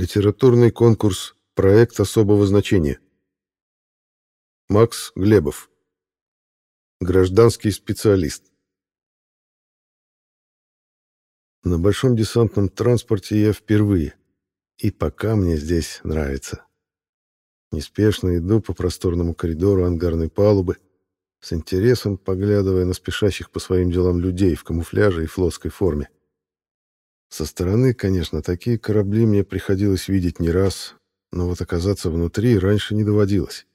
Литературный конкурс «Проект особого значения». Макс Глебов. Гражданский специалист. На большом десантном транспорте я впервые. И пока мне здесь нравится. Неспешно иду по просторному коридору ангарной палубы, с интересом поглядывая на спешащих по своим делам людей в камуфляже и флотской форме. Со стороны, конечно, такие корабли мне приходилось видеть не раз, но вот оказаться внутри раньше не доводилось.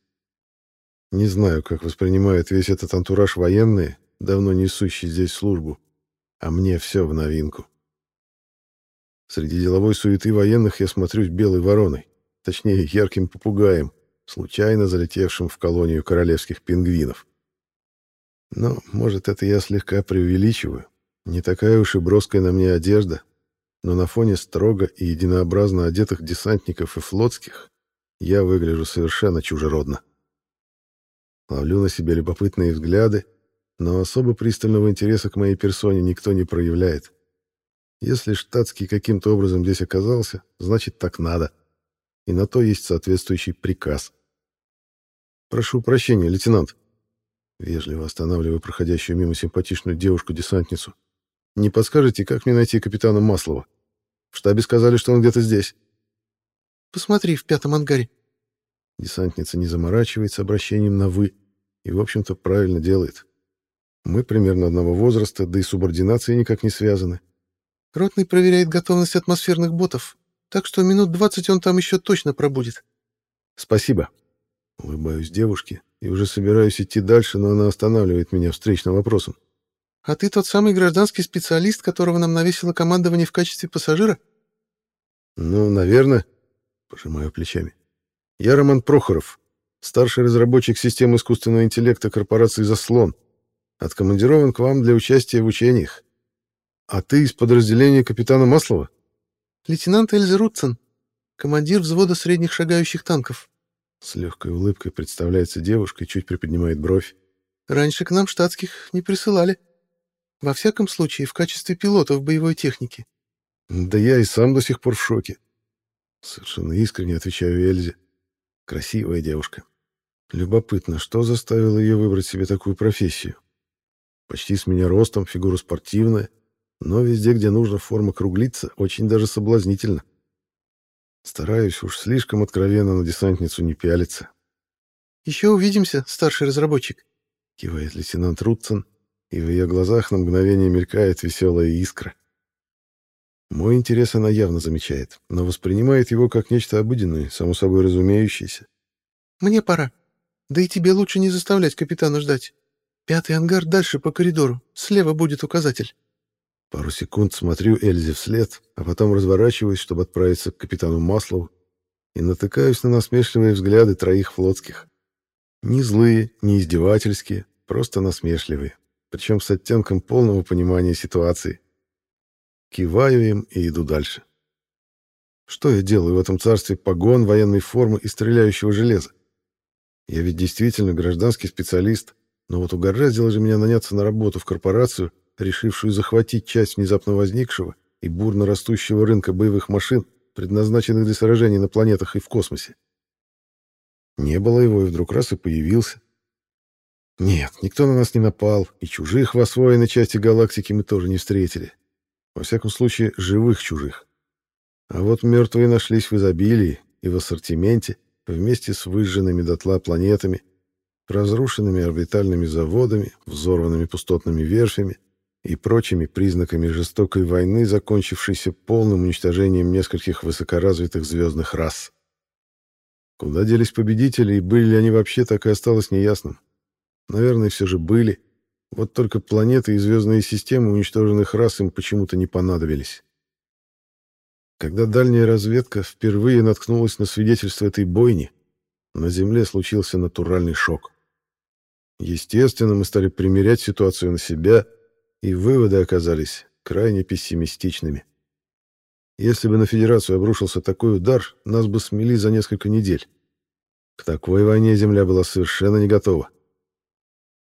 Не знаю, как воспринимает весь этот антураж военные, давно несущий здесь службу, а мне все в новинку. Среди деловой суеты военных я смотрюсь белой вороной, точнее, ярким попугаем, случайно залетевшим в колонию королевских пингвинов. Но, может, это я слегка преувеличиваю. Не такая уж и броская на мне одежда, но на фоне строго и единообразно одетых десантников и флотских я выгляжу совершенно чужеродно. Ловлю на себе любопытные взгляды, но особо пристального интереса к моей персоне никто не проявляет. Если штатский каким-то образом здесь оказался, значит так надо. И на то есть соответствующий приказ. «Прошу прощения, лейтенант». Вежливо останавливаю проходящую мимо симпатичную девушку-десантницу. «Не подскажете, как мне найти капитана Маслова?» В штабе сказали, что он где-то здесь. Посмотри в пятом ангаре. Десантница не заморачивается обращением на «вы» и, в общем-то, правильно делает. Мы примерно одного возраста, да и субординации никак не связаны. Ротный проверяет готовность атмосферных ботов, так что минут двадцать он там еще точно пробудет. Спасибо. Улыбаюсь девушке и уже собираюсь идти дальше, но она останавливает меня встречным вопросом. А ты тот самый гражданский специалист, которого нам навесило командование в качестве пассажира? Ну, наверное, пожимаю плечами. Я Роман Прохоров, старший разработчик систем искусственного интеллекта корпорации «Заслон». Откомандирован к вам для участия в учениях. А ты из подразделения капитана Маслова? Лейтенант Эльза Рутцен, командир взвода средних шагающих танков. С легкой улыбкой представляется девушка и чуть приподнимает бровь. Раньше к нам штатских не присылали. Во всяком случае, в качестве пилота в боевой технике. Да я и сам до сих пор в шоке. Совершенно искренне отвечаю Эльзе. Красивая девушка. Любопытно, что заставило ее выбрать себе такую профессию. Почти с меня ростом, фигура спортивная, но везде, где нужно, форма круглится, очень даже соблазнительно. Стараюсь уж слишком откровенно на десантницу не пялиться. «Еще увидимся, старший разработчик», — кивает лейтенант Рутцен, и в ее глазах на мгновение мелькает веселая искра. Мой интерес она явно замечает, но воспринимает его как нечто обыденное, само собой разумеющееся. «Мне пора. Да и тебе лучше не заставлять капитана ждать. Пятый ангар дальше по коридору. Слева будет указатель». Пару секунд смотрю Эльзе вслед, а потом разворачиваюсь, чтобы отправиться к капитану Маслову, и натыкаюсь на насмешливые взгляды троих флотских. Не злые, не издевательские, просто насмешливые причем с оттенком полного понимания ситуации. Киваю им и иду дальше. Что я делаю в этом царстве погон, военной формы и стреляющего железа? Я ведь действительно гражданский специалист, но вот угораздило же меня наняться на работу в корпорацию, решившую захватить часть внезапно возникшего и бурно растущего рынка боевых машин, предназначенных для сражений на планетах и в космосе. Не было его, и вдруг раз и появился. Нет, никто на нас не напал, и чужих в освоенной части галактики мы тоже не встретили. Во всяком случае, живых чужих. А вот мертвые нашлись в изобилии и в ассортименте, вместе с выжженными дотла планетами, разрушенными орбитальными заводами, взорванными пустотными верфями и прочими признаками жестокой войны, закончившейся полным уничтожением нескольких высокоразвитых звездных рас. Куда делись победители и были ли они вообще, так и осталось неясным. Наверное, все же были. Вот только планеты и звездные системы уничтоженных рас им почему-то не понадобились. Когда дальняя разведка впервые наткнулась на свидетельство этой бойни, на Земле случился натуральный шок. Естественно, мы стали примерять ситуацию на себя, и выводы оказались крайне пессимистичными. Если бы на Федерацию обрушился такой удар, нас бы смели за несколько недель. К такой войне Земля была совершенно не готова.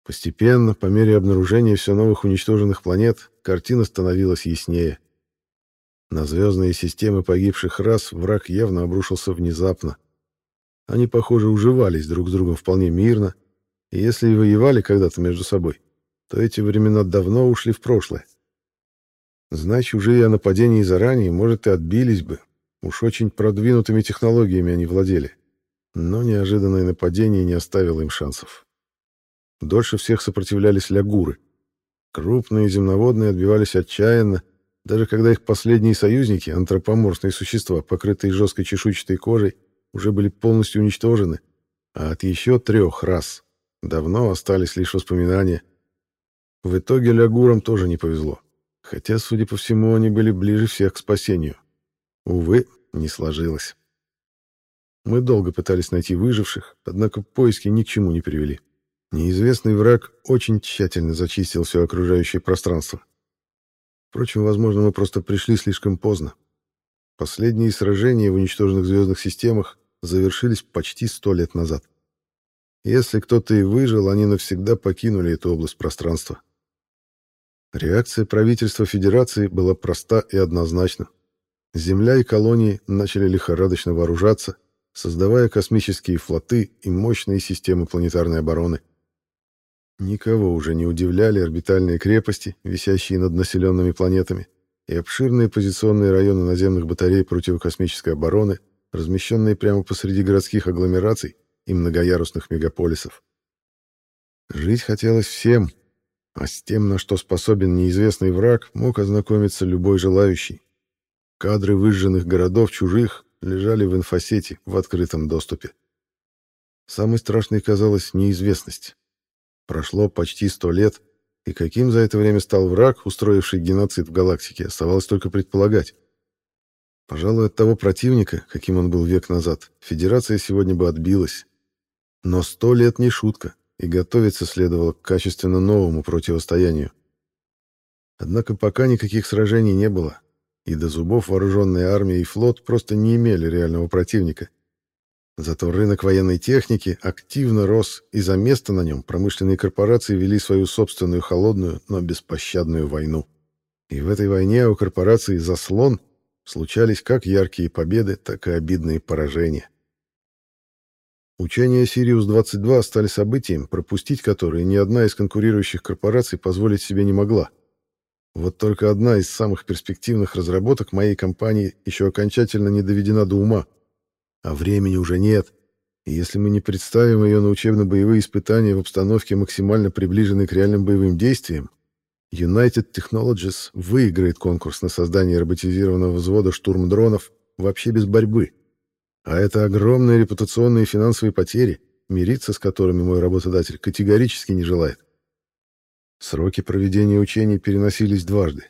Постепенно, по мере обнаружения все новых уничтоженных планет, картина становилась яснее. На звездные системы погибших рас враг явно обрушился внезапно. Они, похоже, уживались друг с другом вполне мирно, и если и воевали когда-то между собой, то эти времена давно ушли в прошлое. Знать чужие о нападении заранее, может, и отбились бы. Уж очень продвинутыми технологиями они владели. Но неожиданное нападение не оставило им шансов. Дольше всех сопротивлялись лягуры. Крупные земноводные отбивались отчаянно, даже когда их последние союзники, антропоморфные существа, покрытые жесткой чешуйчатой кожей, уже были полностью уничтожены, а от еще трех рас давно остались лишь воспоминания. В итоге лягурам тоже не повезло, хотя, судя по всему, они были ближе всех к спасению. Увы, не сложилось. Мы долго пытались найти выживших, однако поиски ни к чему не привели. Неизвестный враг очень тщательно зачистил все окружающее пространство. Впрочем, возможно, мы просто пришли слишком поздно. Последние сражения в уничтоженных звездных системах завершились почти сто лет назад. Если кто-то и выжил, они навсегда покинули эту область пространства. Реакция правительства Федерации была проста и однозначна. Земля и колонии начали лихорадочно вооружаться, создавая космические флоты и мощные системы планетарной обороны. Никого уже не удивляли орбитальные крепости, висящие над населенными планетами, и обширные позиционные районы наземных батарей противокосмической обороны, размещенные прямо посреди городских агломераций и многоярусных мегаполисов. Жить хотелось всем, а с тем, на что способен неизвестный враг, мог ознакомиться любой желающий. Кадры выжженных городов чужих лежали в инфосети в открытом доступе. Самой страшной казалась неизвестность. Прошло почти сто лет, и каким за это время стал враг, устроивший геноцид в галактике, оставалось только предполагать. Пожалуй, от того противника, каким он был век назад, Федерация сегодня бы отбилась. Но сто лет не шутка, и готовиться следовало к качественно новому противостоянию. Однако пока никаких сражений не было, и до зубов вооруженная армия и флот просто не имели реального противника. Зато рынок военной техники активно рос, и за место на нем промышленные корпорации вели свою собственную холодную, но беспощадную войну. И в этой войне у корпораций «Заслон» случались как яркие победы, так и обидные поражения. Учения «Сириус-22» стали событием, пропустить которые ни одна из конкурирующих корпораций позволить себе не могла. Вот только одна из самых перспективных разработок моей компании еще окончательно не доведена до ума. А времени уже нет. И если мы не представим ее на учебно-боевые испытания в обстановке, максимально приближенной к реальным боевым действиям, United Technologies выиграет конкурс на создание роботизированного взвода штурм-дронов вообще без борьбы. А это огромные репутационные и финансовые потери, мириться с которыми мой работодатель категорически не желает. Сроки проведения учений переносились дважды.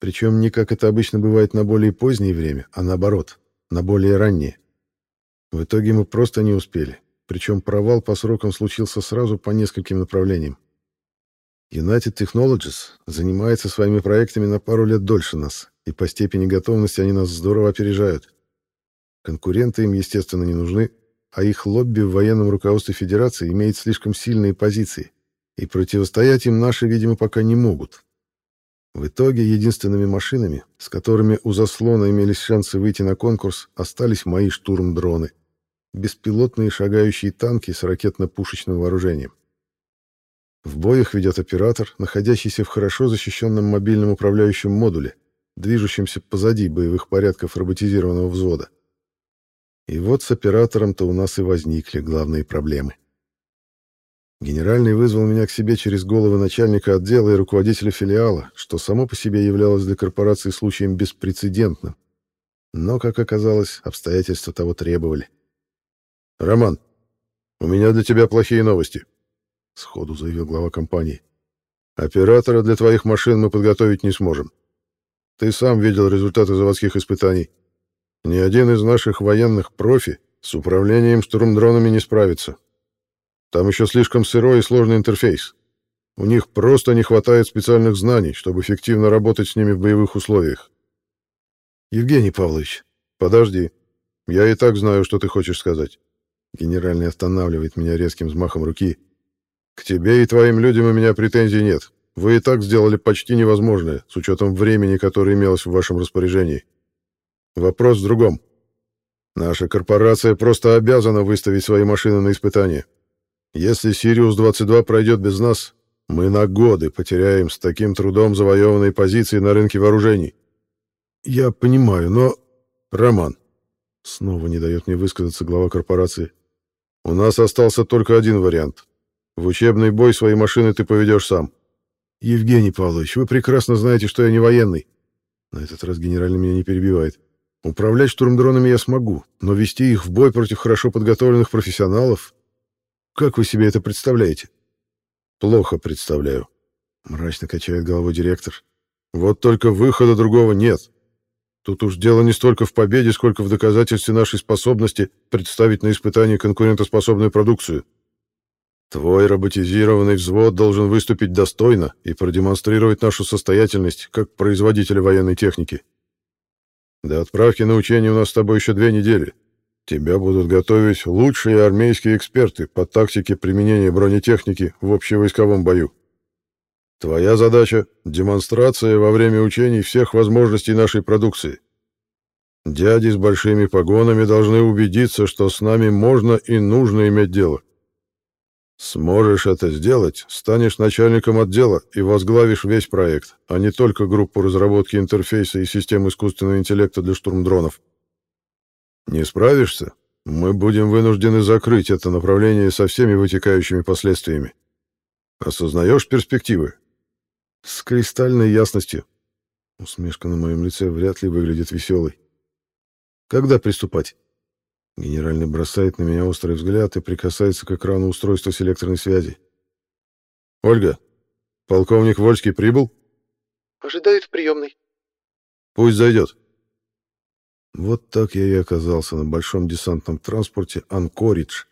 Причем не как это обычно бывает на более позднее время, а наоборот, на более раннее. В итоге мы просто не успели. Причем провал по срокам случился сразу по нескольким направлениям. United Technologies занимается своими проектами на пару лет дольше нас, и по степени готовности они нас здорово опережают. Конкуренты им, естественно, не нужны, а их лобби в военном руководстве Федерации имеет слишком сильные позиции, и противостоять им наши, видимо, пока не могут. В итоге единственными машинами, с которыми у заслона имелись шансы выйти на конкурс, остались мои штурм-дроны. Беспилотные шагающие танки с ракетно-пушечным вооружением. В боях ведет оператор, находящийся в хорошо защищенном мобильном управляющем модуле, движущемся позади боевых порядков роботизированного взвода. И вот с оператором-то у нас и возникли главные проблемы. Генеральный вызвал меня к себе через головы начальника отдела и руководителя филиала, что само по себе являлось для корпорации случаем беспрецедентным. Но, как оказалось, обстоятельства того требовали. «Роман, у меня для тебя плохие новости», — сходу заявил глава компании. «Оператора для твоих машин мы подготовить не сможем. Ты сам видел результаты заводских испытаний. Ни один из наших военных профи с управлением штурмдронами не справится, там еще слишком сырой и сложный интерфейс. У них просто не хватает специальных знаний, чтобы эффективно работать с ними в боевых условиях. Евгений Павлович, подожди. Я и так знаю, что ты хочешь сказать. Генеральный останавливает меня резким взмахом руки. К тебе и твоим людям у меня претензий нет. Вы и так сделали почти невозможное, с учетом времени, которое имелось в вашем распоряжении. Вопрос в другом. Наша корпорация просто обязана выставить свои машины на испытание. Если Сириус-22 пройдет без нас, мы на годы потеряем с таким трудом завоеванные позиции на рынке вооружений. Я понимаю, но... Роман. Снова не дает мне высказаться глава корпорации. У нас остался только один вариант. В учебный бой свои машины ты поведешь сам. Евгений Павлович, вы прекрасно знаете, что я не военный. На этот раз генеральный меня не перебивает. Управлять штурмдронами я смогу, но вести их в бой против хорошо подготовленных профессионалов... Как вы себе это представляете? Плохо представляю. Мрачно качает головой директор. Вот только выхода другого нет. Тут уж дело не столько в победе, сколько в доказательстве нашей способности представить на испытание конкурентоспособную продукцию. Твой роботизированный взвод должен выступить достойно и продемонстрировать нашу состоятельность как производителя военной техники. До отправки на учение у нас с тобой еще две недели. Тебя будут готовить лучшие армейские эксперты по тактике применения бронетехники в общевойсковом бою. Твоя задача — демонстрация во время учений всех возможностей нашей продукции. Дяди с большими погонами должны убедиться, что с нами можно и нужно иметь дело. Сможешь это сделать, станешь начальником отдела и возглавишь весь проект, а не только группу разработки интерфейса и систем искусственного интеллекта для штурмдронов. Не справишься? Мы будем вынуждены закрыть это направление со всеми вытекающими последствиями. Осознаешь перспективы? С кристальной ясностью. Усмешка на моем лице вряд ли выглядит веселой. Когда приступать? Генеральный бросает на меня острый взгляд и прикасается к экрану устройства селекторной связи. «Ольга, полковник Вольский прибыл?» «Ожидает в приемной». «Пусть зайдет». Вот так я и оказался на большом десантном транспорте «Анкоридж»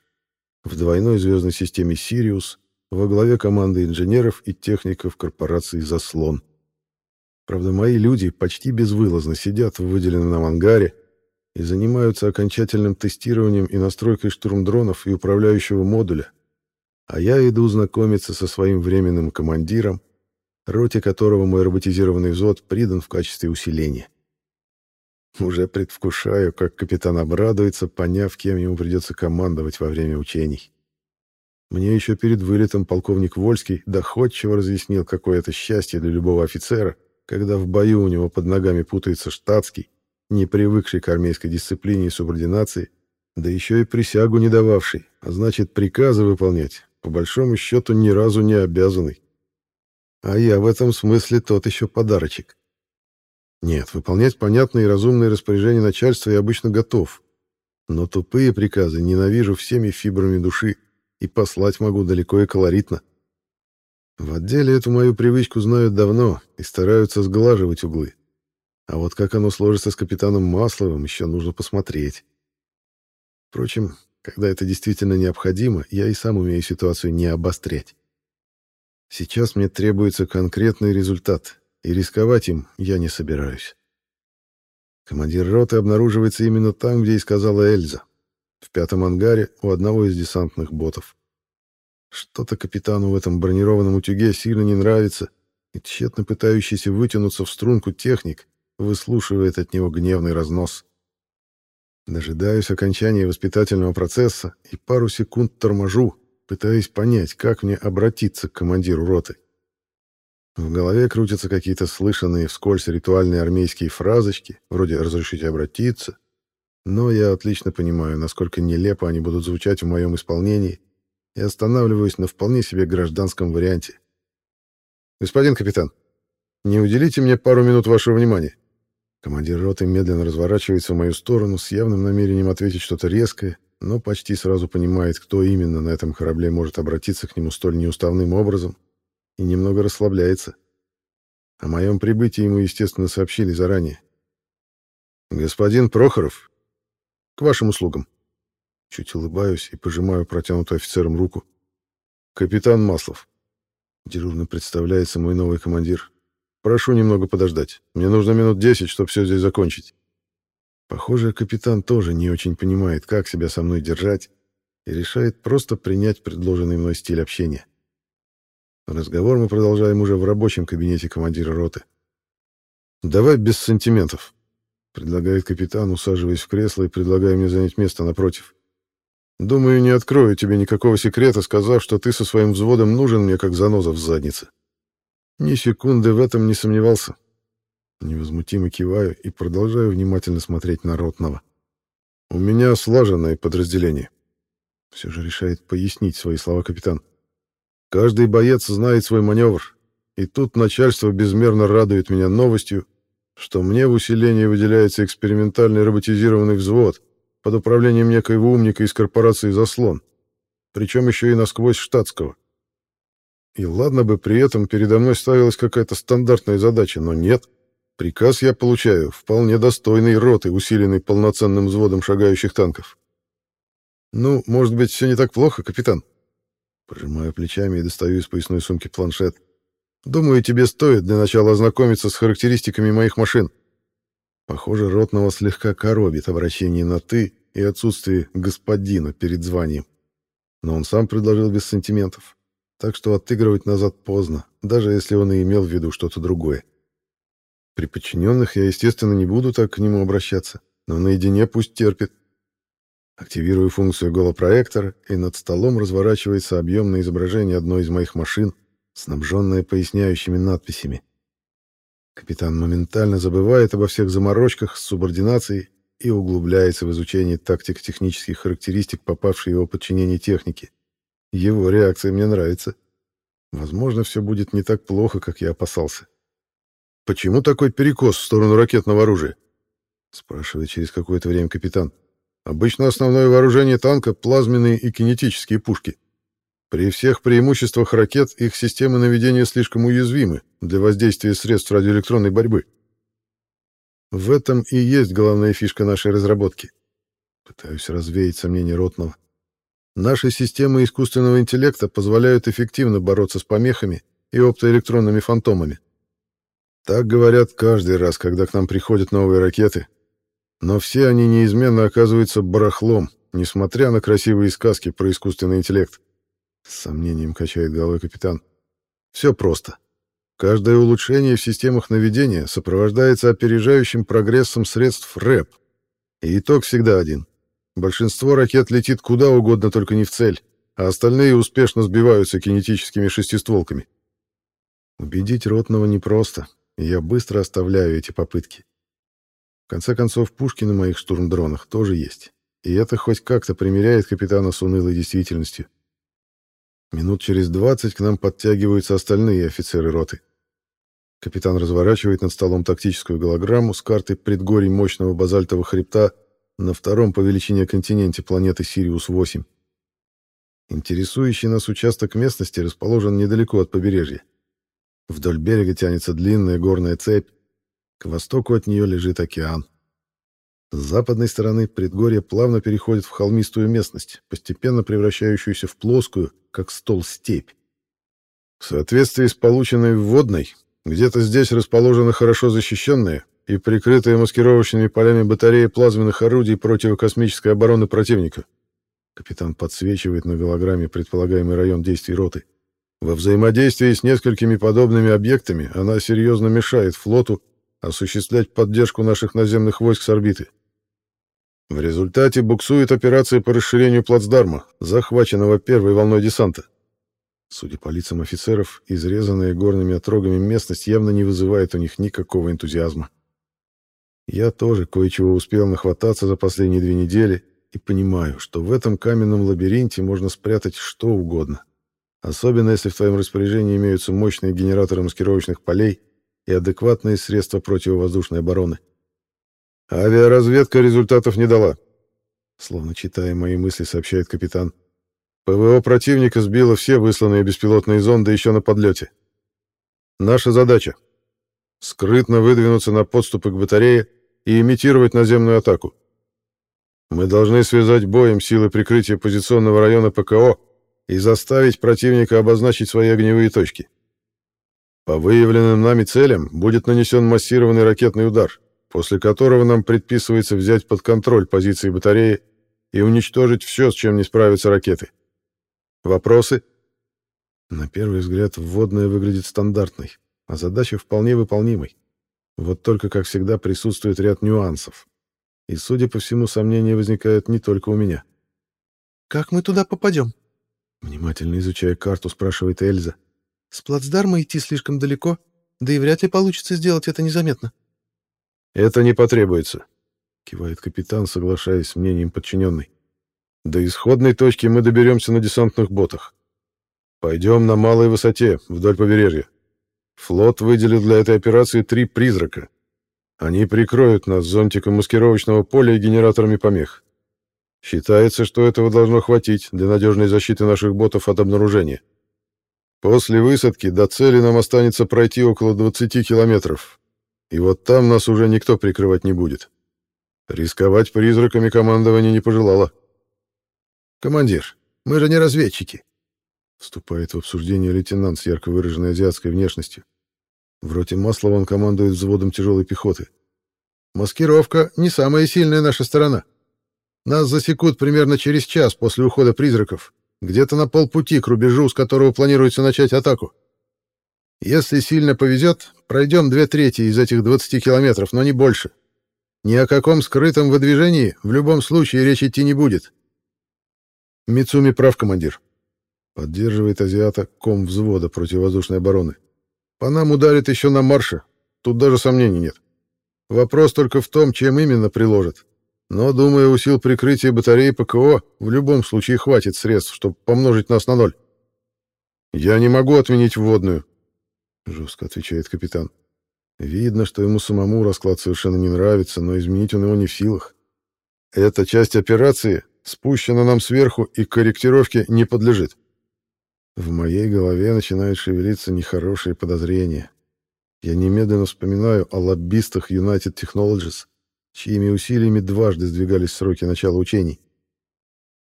в двойной звездной системе «Сириус» во главе команды инженеров и техников корпорации «Заслон». Правда, мои люди почти безвылазно сидят в выделенном нам ангаре, и занимаются окончательным тестированием и настройкой штурмдронов и управляющего модуля, а я иду знакомиться со своим временным командиром, роте которого мой роботизированный взвод придан в качестве усиления. Уже предвкушаю, как капитан обрадуется, поняв, кем ему придется командовать во время учений. Мне еще перед вылетом полковник Вольский доходчиво разъяснил, какое это счастье для любого офицера, когда в бою у него под ногами путается штатский, не привыкший к армейской дисциплине и субординации, да еще и присягу не дававший, а значит, приказы выполнять, по большому счету, ни разу не обязанный. А я в этом смысле тот еще подарочек. Нет, выполнять понятные и разумные распоряжения начальства я обычно готов, но тупые приказы ненавижу всеми фибрами души и послать могу далеко и колоритно. В отделе эту мою привычку знают давно и стараются сглаживать углы. А вот как оно сложится с капитаном Масловым, еще нужно посмотреть. Впрочем, когда это действительно необходимо, я и сам умею ситуацию не обострять. Сейчас мне требуется конкретный результат, и рисковать им я не собираюсь. Командир роты обнаруживается именно там, где и сказала Эльза, в пятом ангаре у одного из десантных ботов. Что-то капитану в этом бронированном утюге сильно не нравится, и тщетно пытающийся вытянуться в струнку техник выслушивает от него гневный разнос. Дожидаюсь окончания воспитательного процесса и пару секунд торможу, пытаясь понять, как мне обратиться к командиру роты. В голове крутятся какие-то слышанные вскользь ритуальные армейские фразочки, вроде «разрешите обратиться», но я отлично понимаю, насколько нелепо они будут звучать в моем исполнении, и останавливаюсь на вполне себе гражданском варианте. «Господин капитан, не уделите мне пару минут вашего внимания?» Командир роты медленно разворачивается в мою сторону с явным намерением ответить что-то резкое, но почти сразу понимает, кто именно на этом корабле может обратиться к нему столь неуставным образом, и немного расслабляется. О моем прибытии ему, естественно, сообщили заранее. «Господин Прохоров, к вашим услугам». Чуть улыбаюсь и пожимаю протянутую офицером руку. «Капитан Маслов». Дежурно представляется мой новый командир. Прошу немного подождать. Мне нужно минут десять, чтобы все здесь закончить. Похоже, капитан тоже не очень понимает, как себя со мной держать, и решает просто принять предложенный мной стиль общения. Разговор мы продолжаем уже в рабочем кабинете командира роты. «Давай без сантиментов», — предлагает капитан, усаживаясь в кресло и предлагая мне занять место напротив. «Думаю, не открою тебе никакого секрета, сказав, что ты со своим взводом нужен мне, как заноза в заднице. Ни секунды в этом не сомневался». Невозмутимо киваю и продолжаю внимательно смотреть на Ротного. «У меня слаженное подразделение». Все же решает пояснить свои слова капитан. «Каждый боец знает свой маневр, и тут начальство безмерно радует меня новостью, что мне в усилении выделяется экспериментальный роботизированный взвод под управлением некоего умника из корпорации «Заслон», причем еще и насквозь штатского. И ладно бы при этом передо мной ставилась какая-то стандартная задача, но нет. Приказ я получаю вполне достойный роты, усиленный полноценным взводом шагающих танков. «Ну, может быть, все не так плохо, капитан?» Пожимаю плечами и достаю из поясной сумки планшет. Думаю, тебе стоит для начала ознакомиться с характеристиками моих машин. Похоже, Ротного слегка коробит обращение на «ты» и отсутствие «господина» перед званием. Но он сам предложил без сантиментов. Так что отыгрывать назад поздно, даже если он и имел в виду что-то другое. При подчиненных я, естественно, не буду так к нему обращаться, но наедине пусть терпит. Активирую функцию голопроектора, и над столом разворачивается объемное изображение одной из моих машин — снабженная поясняющими надписями. Капитан моментально забывает обо всех заморочках с субординацией и углубляется в изучение тактико-технических характеристик, попавшей его подчинение техники. Его реакция мне нравится. Возможно, все будет не так плохо, как я опасался. «Почему такой перекос в сторону ракетного оружия?» спрашивает через какое-то время капитан. «Обычно основное вооружение танка — плазменные и кинетические пушки». При всех преимуществах ракет их системы наведения слишком уязвимы для воздействия средств радиоэлектронной борьбы. В этом и есть главная фишка нашей разработки. Пытаюсь развеять сомнения Ротного. Наши системы искусственного интеллекта позволяют эффективно бороться с помехами и оптоэлектронными фантомами. Так говорят каждый раз, когда к нам приходят новые ракеты. Но все они неизменно оказываются барахлом, несмотря на красивые сказки про искусственный интеллект. С сомнением качает головой капитан. Все просто. Каждое улучшение в системах наведения сопровождается опережающим прогрессом средств РЭП. И итог всегда один. Большинство ракет летит куда угодно, только не в цель, а остальные успешно сбиваются кинетическими шестистволками. Убедить Ротного непросто, и я быстро оставляю эти попытки. В конце концов, пушки на моих штурмдронах тоже есть, и это хоть как-то примеряет капитана с унылой действительностью. Минут через двадцать к нам подтягиваются остальные офицеры роты. Капитан разворачивает над столом тактическую голограмму с картой предгорий мощного базальтового хребта на втором по величине континенте планеты Сириус-8. Интересующий нас участок местности расположен недалеко от побережья. Вдоль берега тянется длинная горная цепь. К востоку от нее лежит океан. С западной стороны предгорье плавно переходит в холмистую местность, постепенно превращающуюся в плоскую, как стол степь. В соответствии с полученной вводной, где-то здесь расположена хорошо защищенная и прикрытая маскировочными полями батарея плазменных орудий противокосмической обороны противника. Капитан подсвечивает на голограмме предполагаемый район действий роты. Во взаимодействии с несколькими подобными объектами она серьезно мешает флоту осуществлять поддержку наших наземных войск с орбиты. В результате буксует операция по расширению плацдарма, захваченного первой волной десанта. Судя по лицам офицеров, изрезанная горными отрогами местность явно не вызывает у них никакого энтузиазма. Я тоже кое-чего успел нахвататься за последние две недели и понимаю, что в этом каменном лабиринте можно спрятать что угодно. Особенно если в твоем распоряжении имеются мощные генераторы маскировочных полей и адекватные средства противовоздушной обороны. Авиаразведка результатов не дала. Словно читая мои мысли, сообщает капитан. ПВО противника сбило все высланные беспилотные зонды еще на подлете. Наша задача — скрытно выдвинуться на подступы к батарее и имитировать наземную атаку. Мы должны связать боем силы прикрытия позиционного района ПКО и заставить противника обозначить свои огневые точки. По выявленным нами целям будет нанесен массированный ракетный удар — после которого нам предписывается взять под контроль позиции батареи и уничтожить все, с чем не справятся ракеты. Вопросы? На первый взгляд, вводная выглядит стандартной, а задача вполне выполнимой. Вот только, как всегда, присутствует ряд нюансов. И, судя по всему, сомнения возникают не только у меня. «Как мы туда попадем?» Внимательно изучая карту, спрашивает Эльза. «С плацдарма идти слишком далеко, да и вряд ли получится сделать это незаметно». «Это не потребуется», — кивает капитан, соглашаясь с мнением подчиненной. «До исходной точки мы доберемся на десантных ботах. Пойдем на малой высоте, вдоль побережья. Флот выделил для этой операции три «Призрака». Они прикроют нас зонтиком маскировочного поля и генераторами помех. Считается, что этого должно хватить для надежной защиты наших ботов от обнаружения. После высадки до цели нам останется пройти около 20 километров. И вот там нас уже никто прикрывать не будет. Рисковать призраками командование не пожелало. «Командир, мы же не разведчики», Вступает в обсуждение лейтенант с ярко выраженной азиатской внешностью. В роте Маслова он командует взводом тяжелой пехоты. «Маскировка — не самая сильная наша сторона. Нас засекут примерно через час после ухода призраков, где-то на полпути к рубежу, с которого планируется начать атаку. Если сильно повезет, пройдем две трети из этих 20 километров, но не больше. Ни о каком скрытом выдвижении в любом случае речь идти не будет». «Мицуми прав, командир», Поддерживает азиата ком взвода противовоздушной обороны. По нам ударит еще на марше. Тут даже сомнений нет. Вопрос только в том, чем именно приложат. Но, думаю, у сил прикрытия батареи ПКО в любом случае хватит средств, чтобы помножить нас на ноль. «Я не могу отменить вводную», — жестко отвечает капитан. Видно, что ему самому расклад совершенно не нравится, но изменить он его не в силах. Эта часть операции спущена нам сверху и корректировке не подлежит. В моей голове начинают шевелиться нехорошие подозрения. Я немедленно вспоминаю о лоббистах United Technologies, чьими усилиями дважды сдвигались сроки начала учений.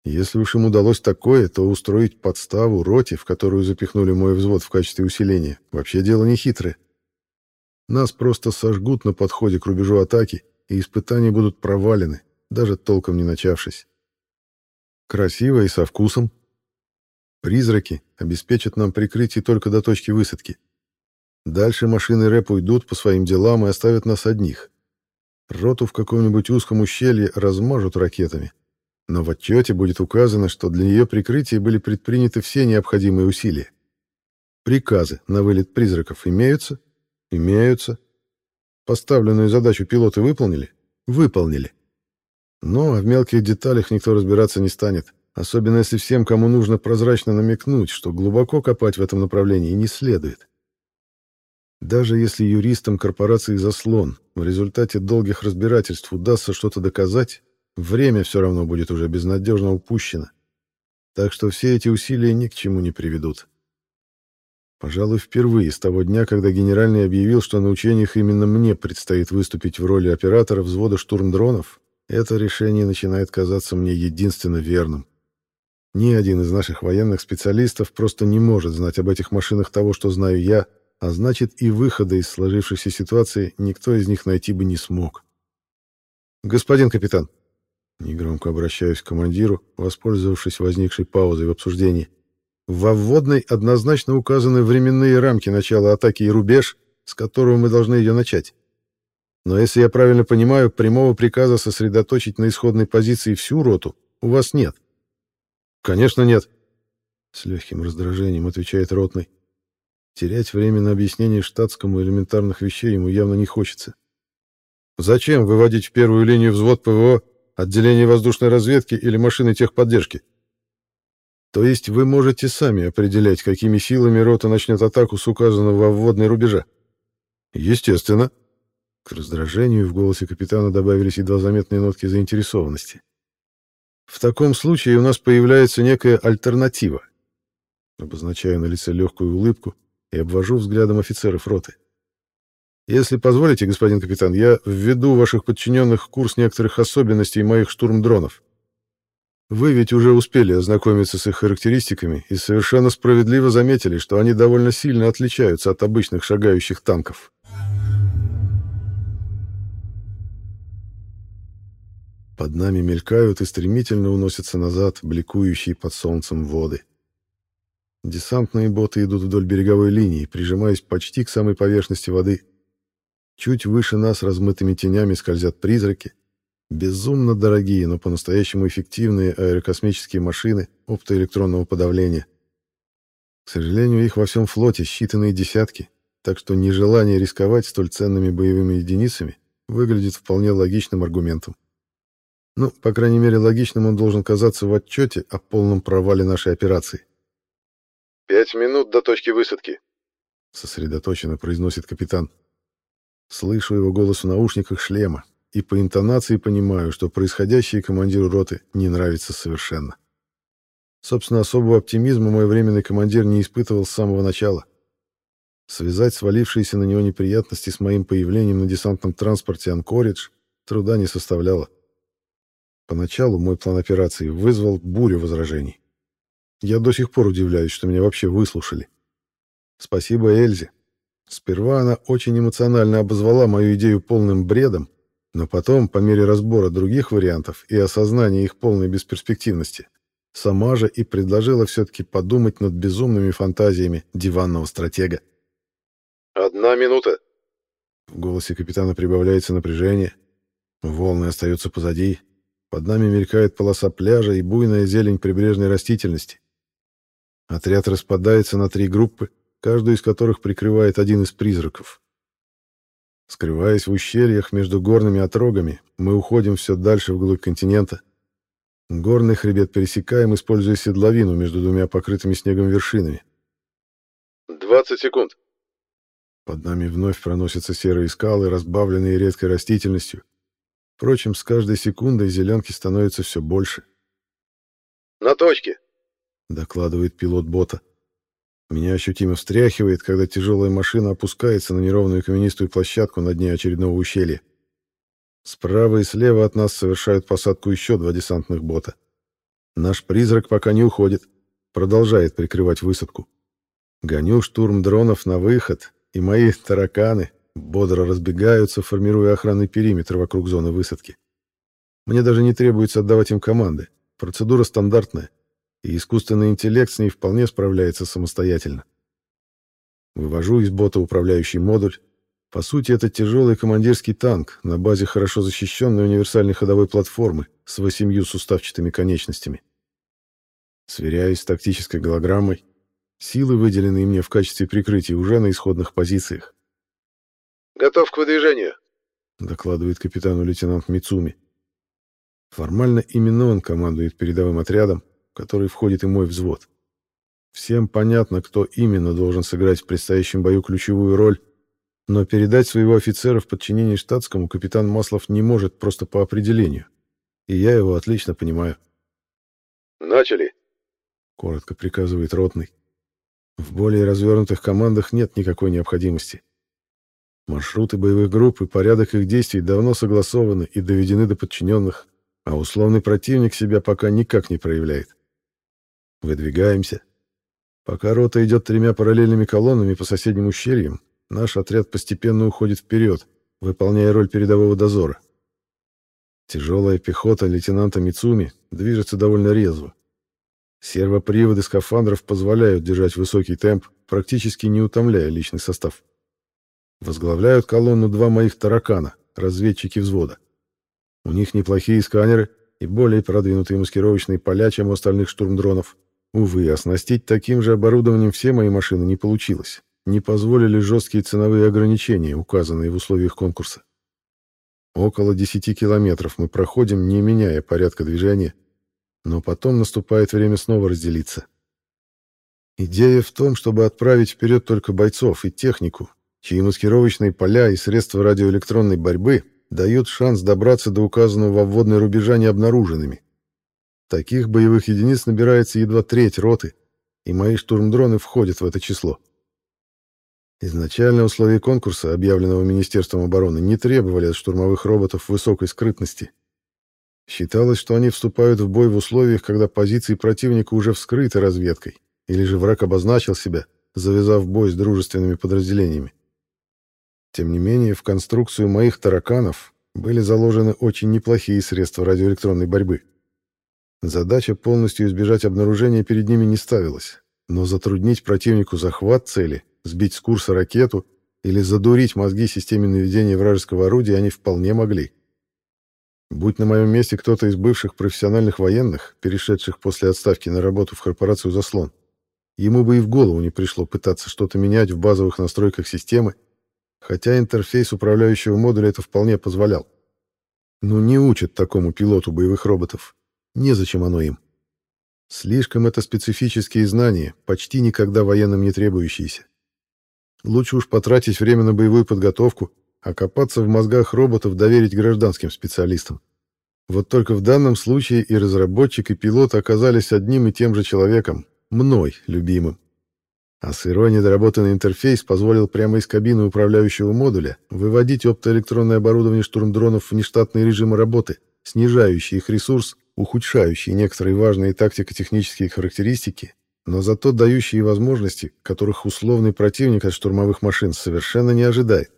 Если уж им удалось такое, то устроить подставу роте, в которую запихнули мой взвод в качестве усиления, вообще дело не хитрое. Нас просто сожгут на подходе к рубежу атаки, и испытания будут провалены, даже толком не начавшись. Красиво и со вкусом, Призраки обеспечат нам прикрытие только до точки высадки. Дальше машины рэп уйдут по своим делам и оставят нас одних. Роту в каком-нибудь узком ущелье размажут ракетами. Но в отчете будет указано, что для ее прикрытия были предприняты все необходимые усилия. Приказы на вылет призраков имеются? Имеются. Поставленную задачу пилоты выполнили? Выполнили. Но в мелких деталях никто разбираться не станет. Особенно если всем, кому нужно прозрачно намекнуть, что глубоко копать в этом направлении не следует. Даже если юристам корпорации «Заслон» в результате долгих разбирательств удастся что-то доказать, время все равно будет уже безнадежно упущено. Так что все эти усилия ни к чему не приведут. Пожалуй, впервые с того дня, когда генеральный объявил, что на учениях именно мне предстоит выступить в роли оператора взвода штурмдронов, это решение начинает казаться мне единственно верным. Ни один из наших военных специалистов просто не может знать об этих машинах того, что знаю я, а значит и выхода из сложившейся ситуации никто из них найти бы не смог. «Господин капитан», — негромко обращаюсь к командиру, воспользовавшись возникшей паузой в обсуждении, «во вводной однозначно указаны временные рамки начала атаки и рубеж, с которого мы должны ее начать. Но если я правильно понимаю, прямого приказа сосредоточить на исходной позиции всю роту у вас нет». «Конечно нет», — с легким раздражением отвечает Ротный. Терять время на объяснение штатскому элементарных вещей ему явно не хочется. «Зачем выводить в первую линию взвод ПВО, отделение воздушной разведки или машины техподдержки?» То есть вы можете сами определять, какими силами рота начнет атаку с указанного вводной рубежа? Естественно. К раздражению в голосе капитана добавились едва заметные нотки заинтересованности. В таком случае у нас появляется некая альтернатива. Обозначаю на лице легкую улыбку и обвожу взглядом офицеров роты. Если позволите, господин капитан, я введу ваших подчиненных в курс некоторых особенностей моих штурмдронов. Вы ведь уже успели ознакомиться с их характеристиками и совершенно справедливо заметили, что они довольно сильно отличаются от обычных шагающих танков. Под нами мелькают и стремительно уносятся назад бликующие под солнцем воды. Десантные боты идут вдоль береговой линии, прижимаясь почти к самой поверхности воды. Чуть выше нас размытыми тенями скользят призраки. Безумно дорогие, но по-настоящему эффективные аэрокосмические машины оптоэлектронного подавления. К сожалению, их во всем флоте считанные десятки, так что нежелание рисковать столь ценными боевыми единицами выглядит вполне логичным аргументом. Ну, по крайней мере, логичным он должен казаться в отчете о полном провале нашей операции. «Пять минут до точки высадки», — сосредоточенно произносит капитан. Слышу его голос в наушниках шлема и по интонации понимаю, что происходящее командиру роты не нравится совершенно. Собственно, особого оптимизма мой временный командир не испытывал с самого начала. Связать свалившиеся на него неприятности с моим появлением на десантном транспорте «Анкоридж» труда не составляло. Поначалу мой план операции вызвал бурю возражений. Я до сих пор удивляюсь, что меня вообще выслушали. Спасибо Эльзе. Сперва она очень эмоционально обозвала мою идею полным бредом, но потом, по мере разбора других вариантов и осознания их полной бесперспективности, сама же и предложила все-таки подумать над безумными фантазиями диванного стратега. «Одна минута!» В голосе капитана прибавляется напряжение. Волны остаются позади. Под нами мелькает полоса пляжа и буйная зелень прибрежной растительности. Отряд распадается на три группы, каждую из которых прикрывает один из призраков. Скрываясь в ущельях между горными отрогами, мы уходим все дальше вглубь континента. Горный хребет пересекаем, используя седловину между двумя покрытыми снегом вершинами. «Двадцать секунд!» Под нами вновь проносятся серые скалы, разбавленные редкой растительностью. Впрочем, с каждой секундой зеленки становится все больше. «На точке!» — докладывает пилот бота. Меня ощутимо встряхивает, когда тяжелая машина опускается на неровную каменистую площадку на дне очередного ущелья. Справа и слева от нас совершают посадку еще два десантных бота. Наш призрак пока не уходит, продолжает прикрывать высадку. Гоню штурм дронов на выход, и мои тараканы бодро разбегаются, формируя охранный периметр вокруг зоны высадки. Мне даже не требуется отдавать им команды. Процедура стандартная, и искусственный интеллект с ней вполне справляется самостоятельно. Вывожу из бота управляющий модуль. По сути, это тяжелый командирский танк на базе хорошо защищенной универсальной ходовой платформы с восемью суставчатыми конечностями. Сверяюсь с тактической голограммой. Силы, выделенные мне в качестве прикрытия, уже на исходных позициях. «Готов к выдвижению», — докладывает капитану лейтенант Мицуми. Формально именно он командует передовым отрядом, в который входит и мой взвод. Всем понятно, кто именно должен сыграть в предстоящем бою ключевую роль, но передать своего офицера в подчинение штатскому капитан Маслов не может просто по определению, и я его отлично понимаю. «Начали», — коротко приказывает ротный. В более развернутых командах нет никакой необходимости. Маршруты боевых групп и порядок их действий давно согласованы и доведены до подчиненных, а условный противник себя пока никак не проявляет. Выдвигаемся. Пока рота идет тремя параллельными колоннами по соседним ущельям, наш отряд постепенно уходит вперед, выполняя роль передового дозора. Тяжелая пехота лейтенанта Мицуми движется довольно резво. Сервоприводы скафандров позволяют держать высокий темп, практически не утомляя личный состав. Возглавляют колонну два моих таракана, разведчики взвода. У них неплохие сканеры и более продвинутые маскировочные поля, чем у остальных штурмдронов. Увы, оснастить таким же оборудованием все мои машины не получилось. Не позволили жесткие ценовые ограничения, указанные в условиях конкурса. Около 10 километров мы проходим, не меняя порядка движения, но потом наступает время снова разделиться. Идея в том, чтобы отправить вперед только бойцов и технику, чьи маскировочные поля и средства радиоэлектронной борьбы дают шанс добраться до указанного во вводной рубежа необнаруженными. Таких боевых единиц набирается едва треть роты, и мои штурмдроны входят в это число. Изначально условия конкурса, объявленного Министерством обороны, не требовали от штурмовых роботов высокой скрытности. Считалось, что они вступают в бой в условиях, когда позиции противника уже вскрыты разведкой, или же враг обозначил себя, завязав бой с дружественными подразделениями. Тем не менее, в конструкцию моих тараканов были заложены очень неплохие средства радиоэлектронной борьбы. Задача полностью избежать обнаружения перед ними не ставилась, но затруднить противнику захват цели, сбить с курса ракету или задурить мозги системе наведения вражеского орудия они вполне могли. Будь на моем месте кто-то из бывших профессиональных военных, перешедших после отставки на работу в корпорацию «Заслон», ему бы и в голову не пришло пытаться что-то менять в базовых настройках системы, хотя интерфейс управляющего модуля это вполне позволял. Но не учат такому пилоту боевых роботов. Незачем оно им. Слишком это специфические знания, почти никогда военным не требующиеся. Лучше уж потратить время на боевую подготовку, а копаться в мозгах роботов доверить гражданским специалистам. Вот только в данном случае и разработчик, и пилот оказались одним и тем же человеком, мной, любимым. А сырой недоработанный интерфейс позволил прямо из кабины управляющего модуля выводить оптоэлектронное оборудование штурмдронов в нештатные режимы работы, снижающие их ресурс, ухудшающие некоторые важные тактико-технические характеристики но зато дающие возможности, которых условный противник от штурмовых машин совершенно не ожидает.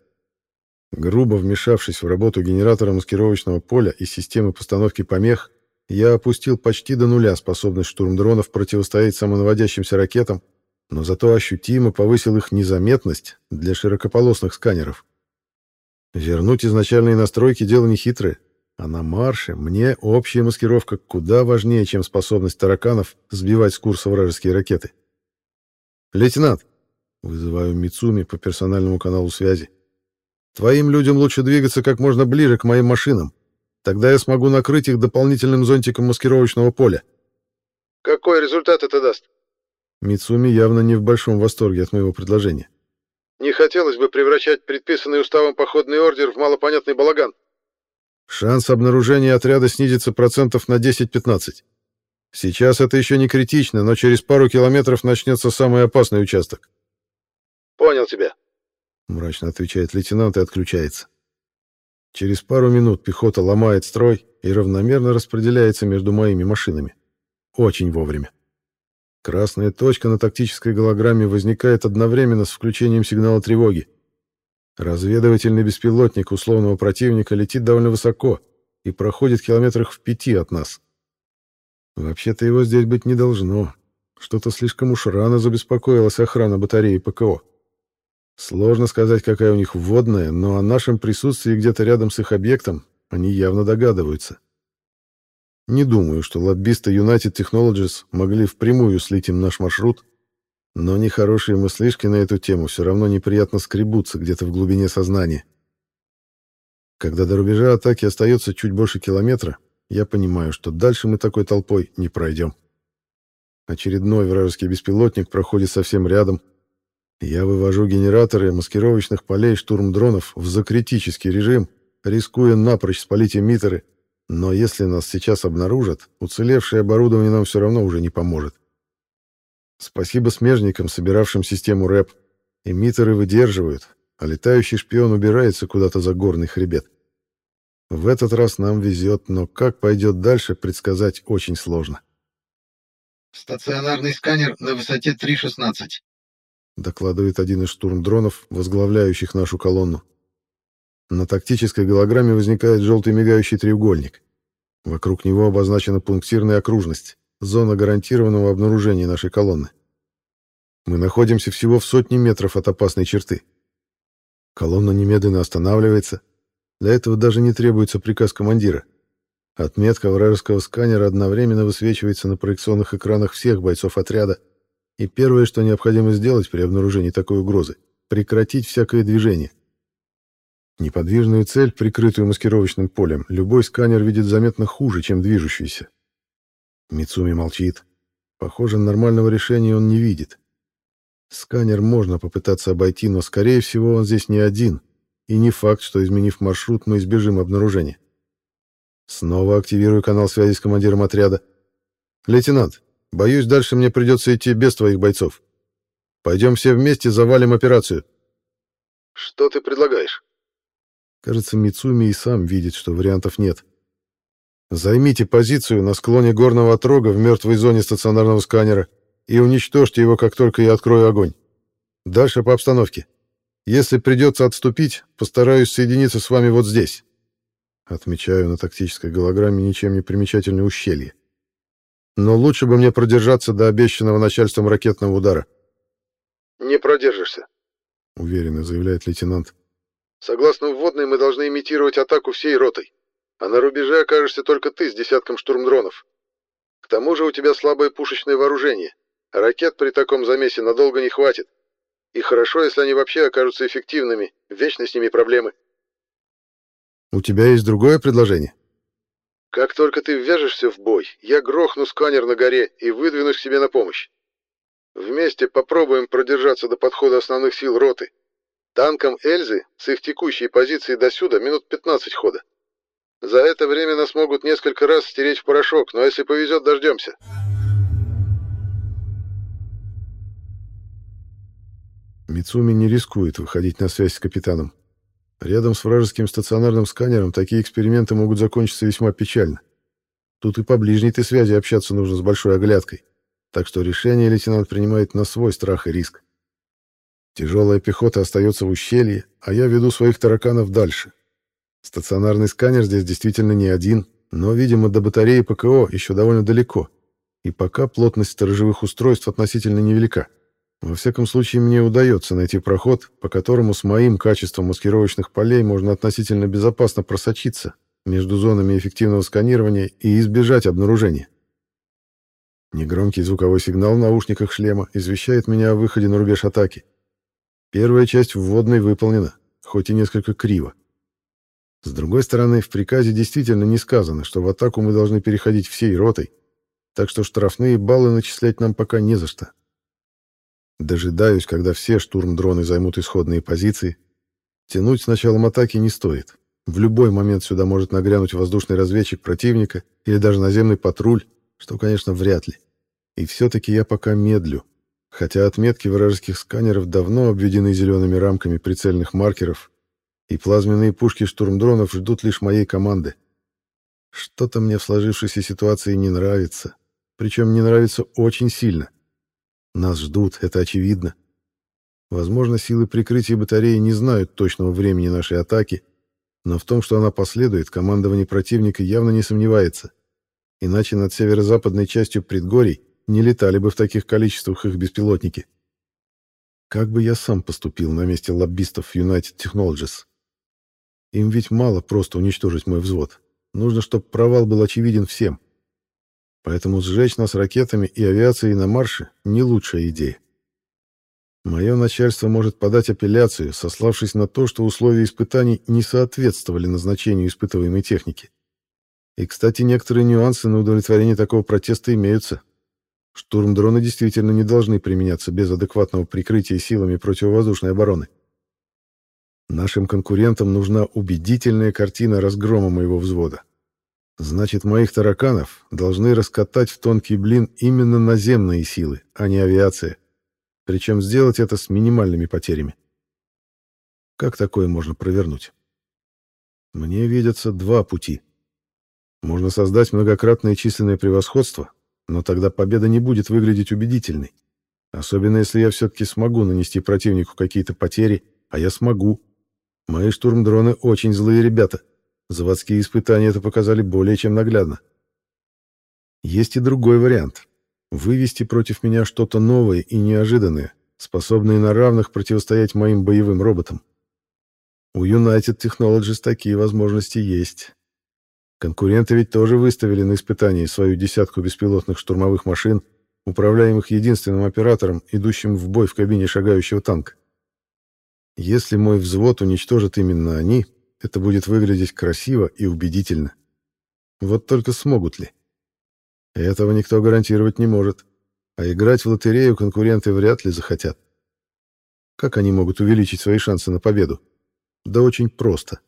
Грубо вмешавшись в работу генератора маскировочного поля и системы постановки помех, я опустил почти до нуля способность штурмдронов противостоять самонаводящимся ракетам, но зато ощутимо повысил их незаметность для широкополосных сканеров. Вернуть изначальные настройки — дело нехитрое, а на марше мне общая маскировка куда важнее, чем способность тараканов сбивать с курса вражеские ракеты. «Лейтенант!» — вызываю Мицуми по персональному каналу связи. «Твоим людям лучше двигаться как можно ближе к моим машинам. Тогда я смогу накрыть их дополнительным зонтиком маскировочного поля». «Какой результат это даст?» Мицуми явно не в большом восторге от моего предложения. «Не хотелось бы превращать предписанный уставом походный ордер в малопонятный балаган». Шанс обнаружения отряда снизится процентов на 10-15. Сейчас это еще не критично, но через пару километров начнется самый опасный участок. «Понял тебя», — мрачно отвечает лейтенант и отключается. Через пару минут пехота ломает строй и равномерно распределяется между моими машинами. Очень вовремя. Красная точка на тактической голограмме возникает одновременно с включением сигнала тревоги. Разведывательный беспилотник условного противника летит довольно высоко и проходит километрах в пяти от нас. Вообще-то его здесь быть не должно. Что-то слишком уж рано забеспокоилась охрана батареи ПКО. Сложно сказать, какая у них вводная, но о нашем присутствии где-то рядом с их объектом они явно догадываются. Не думаю, что лоббисты United Technologies могли впрямую слить им наш маршрут но нехорошие мыслишки на эту тему все равно неприятно скребутся где-то в глубине сознания. Когда до рубежа атаки остается чуть больше километра, я понимаю, что дальше мы такой толпой не пройдем. Очередной вражеский беспилотник проходит совсем рядом. Я вывожу генераторы маскировочных полей штурм-дронов в закритический режим, рискуя напрочь спалить эмиттеры, но если нас сейчас обнаружат, уцелевшее оборудование нам все равно уже не поможет. Спасибо смежникам, собиравшим систему РЭП. Эмиттеры выдерживают, а летающий шпион убирается куда-то за горный хребет. В этот раз нам везет, но как пойдет дальше, предсказать очень сложно. «Стационарный сканер на высоте 3.16», докладывает один из штурмдронов, возглавляющих нашу колонну. На тактической голограмме возникает желтый мигающий треугольник. Вокруг него обозначена пунктирная окружность зона гарантированного обнаружения нашей колонны. Мы находимся всего в сотне метров от опасной черты. Колонна немедленно останавливается. Для этого даже не требуется приказ командира. Отметка вражеского сканера одновременно высвечивается на проекционных экранах всех бойцов отряда, и первое, что необходимо сделать при обнаружении такой угрозы — прекратить всякое движение. Неподвижную цель, прикрытую маскировочным полем, любой сканер видит заметно хуже, чем движущуюся. Мицуми молчит. Похоже, нормального решения он не видит. Сканер можно попытаться обойти, но, скорее всего, он здесь не один, и не факт, что, изменив маршрут, мы избежим обнаружения. Снова активирую канал связи с командиром отряда. «Лейтенант, боюсь, дальше мне придется идти без твоих бойцов. Пойдем все вместе, завалим операцию». «Что ты предлагаешь?» Кажется, Мицуми и сам видит, что вариантов нет. Займите позицию на склоне горного отрога в мертвой зоне стационарного сканера и уничтожьте его, как только я открою огонь. Дальше по обстановке. Если придется отступить, постараюсь соединиться с вами вот здесь. Отмечаю на тактической голограмме ничем не примечательное ущелье. Но лучше бы мне продержаться до обещанного начальством ракетного удара. Не продержишься. — уверенно заявляет лейтенант. «Согласно вводной, мы должны имитировать атаку всей ротой, а на рубеже окажешься только ты с десятком штурмдронов. К тому же у тебя слабое пушечное вооружение, а ракет при таком замесе надолго не хватит. И хорошо, если они вообще окажутся эффективными, вечно с ними проблемы». «У тебя есть другое предложение?» «Как только ты ввяжешься в бой, я грохну сканер на горе и выдвинусь к себе на помощь. Вместе попробуем продержаться до подхода основных сил роты. Танкам Эльзы с их текущей позиции до сюда минут 15 хода. За это время нас могут несколько раз стереть в порошок, но если повезет, дождемся. Мицуми не рискует выходить на связь с капитаном. Рядом с вражеским стационарным сканером такие эксперименты могут закончиться весьма печально. Тут и по ближней ты связи общаться нужно с большой оглядкой так что решение лейтенант принимает на свой страх и риск. Тяжелая пехота остается в ущелье, а я веду своих тараканов дальше. Стационарный сканер здесь действительно не один, но, видимо, до батареи ПКО еще довольно далеко, и пока плотность сторожевых устройств относительно невелика. Во всяком случае, мне удается найти проход, по которому с моим качеством маскировочных полей можно относительно безопасно просочиться между зонами эффективного сканирования и избежать обнаружения. Негромкий звуковой сигнал в наушниках шлема извещает меня о выходе на рубеж атаки. Первая часть вводной выполнена, хоть и несколько криво. С другой стороны, в приказе действительно не сказано, что в атаку мы должны переходить всей ротой, так что штрафные баллы начислять нам пока не за что. Дожидаюсь, когда все штурм-дроны займут исходные позиции. Тянуть с началом атаки не стоит. В любой момент сюда может нагрянуть воздушный разведчик противника или даже наземный патруль, что, конечно, вряд ли. И все-таки я пока медлю, хотя отметки вражеских сканеров давно обведены зелеными рамками прицельных маркеров, и плазменные пушки штурмдронов ждут лишь моей команды. Что-то мне в сложившейся ситуации не нравится, причем не нравится очень сильно. Нас ждут, это очевидно. Возможно, силы прикрытия батареи не знают точного времени нашей атаки, но в том, что она последует, командование противника явно не сомневается иначе над северо-западной частью предгорий не летали бы в таких количествах их беспилотники. Как бы я сам поступил на месте лоббистов United Technologies? Им ведь мало просто уничтожить мой взвод. Нужно, чтобы провал был очевиден всем. Поэтому сжечь нас ракетами и авиацией на марше — не лучшая идея. Мое начальство может подать апелляцию, сославшись на то, что условия испытаний не соответствовали назначению испытываемой техники. И, кстати, некоторые нюансы на удовлетворение такого протеста имеются. Штурм-дроны действительно не должны применяться без адекватного прикрытия силами противовоздушной обороны. Нашим конкурентам нужна убедительная картина разгрома моего взвода. Значит, моих тараканов должны раскатать в тонкий блин именно наземные силы, а не авиация. Причем сделать это с минимальными потерями. Как такое можно провернуть? Мне видятся два пути. Можно создать многократное численное превосходство, но тогда победа не будет выглядеть убедительной. Особенно если я все-таки смогу нанести противнику какие-то потери, а я смогу. Мои штурмдроны очень злые ребята. Заводские испытания это показали более чем наглядно. Есть и другой вариант. Вывести против меня что-то новое и неожиданное, способное на равных противостоять моим боевым роботам. У United Technologies такие возможности есть. Конкуренты ведь тоже выставили на испытании свою десятку беспилотных штурмовых машин, управляемых единственным оператором, идущим в бой в кабине шагающего танка. Если мой взвод уничтожат именно они, это будет выглядеть красиво и убедительно. Вот только смогут ли? Этого никто гарантировать не может. А играть в лотерею конкуренты вряд ли захотят. Как они могут увеличить свои шансы на победу? Да очень просто.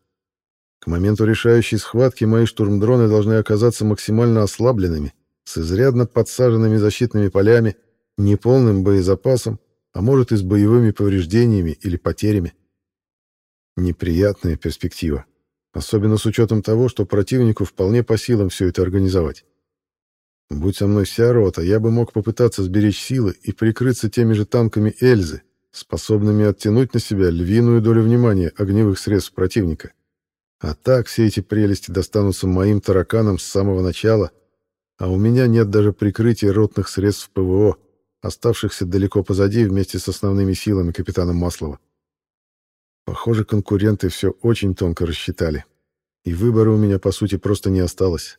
К моменту решающей схватки мои штурмдроны должны оказаться максимально ослабленными, с изрядно подсаженными защитными полями, неполным боезапасом, а может и с боевыми повреждениями или потерями. Неприятная перспектива, особенно с учетом того, что противнику вполне по силам все это организовать. Будь со мной вся рота, я бы мог попытаться сберечь силы и прикрыться теми же танками Эльзы, способными оттянуть на себя львиную долю внимания огневых средств противника. А так все эти прелести достанутся моим тараканам с самого начала, а у меня нет даже прикрытия ротных средств ПВО, оставшихся далеко позади вместе с основными силами капитана Маслова. Похоже, конкуренты все очень тонко рассчитали. И выбора у меня, по сути, просто не осталось.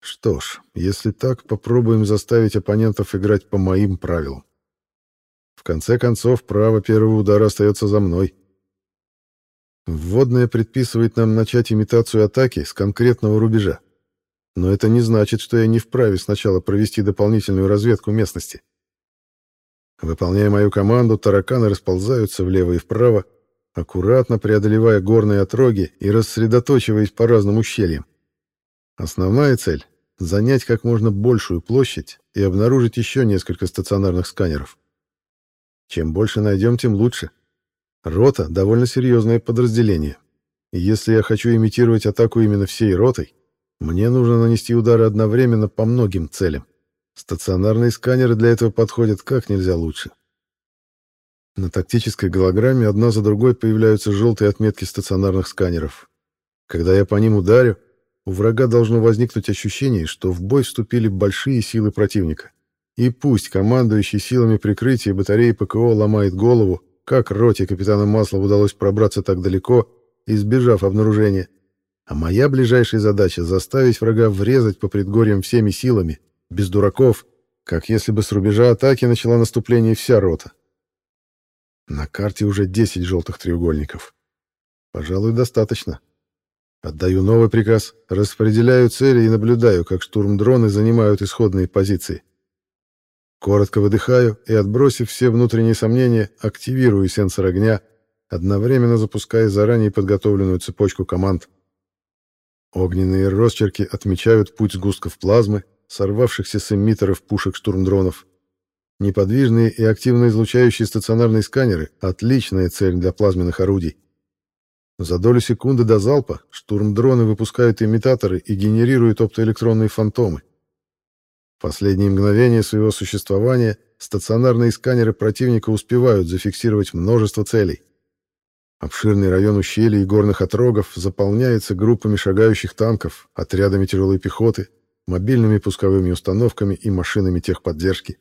Что ж, если так, попробуем заставить оппонентов играть по моим правилам. В конце концов, право первого удара остается за мной. Вводная предписывает нам начать имитацию атаки с конкретного рубежа. Но это не значит, что я не вправе сначала провести дополнительную разведку местности. Выполняя мою команду, тараканы расползаются влево и вправо, аккуратно преодолевая горные отроги и рассредоточиваясь по разным ущельям. Основная цель — занять как можно большую площадь и обнаружить еще несколько стационарных сканеров. Чем больше найдем, тем лучше. Рота — довольно серьезное подразделение. И если я хочу имитировать атаку именно всей ротой, мне нужно нанести удары одновременно по многим целям. Стационарные сканеры для этого подходят как нельзя лучше. На тактической голограмме одна за другой появляются желтые отметки стационарных сканеров. Когда я по ним ударю, у врага должно возникнуть ощущение, что в бой вступили большие силы противника. И пусть командующий силами прикрытия батареи ПКО ломает голову, как роте капитана Маслова удалось пробраться так далеко, избежав обнаружения. А моя ближайшая задача — заставить врага врезать по предгорьям всеми силами, без дураков, как если бы с рубежа атаки начала наступление вся рота. На карте уже 10 желтых треугольников. Пожалуй, достаточно. Отдаю новый приказ, распределяю цели и наблюдаю, как штурм-дроны занимают исходные позиции. Коротко выдыхаю и, отбросив все внутренние сомнения, активирую сенсор огня, одновременно запуская заранее подготовленную цепочку команд. Огненные росчерки отмечают путь сгустков плазмы, сорвавшихся с эмиттеров пушек штурмдронов. Неподвижные и активно излучающие стационарные сканеры — отличная цель для плазменных орудий. За долю секунды до залпа штурмдроны выпускают имитаторы и генерируют оптоэлектронные фантомы. В последние мгновения своего существования стационарные сканеры противника успевают зафиксировать множество целей. Обширный район ущелий и горных отрогов заполняется группами шагающих танков, отрядами тяжелой пехоты, мобильными пусковыми установками и машинами техподдержки.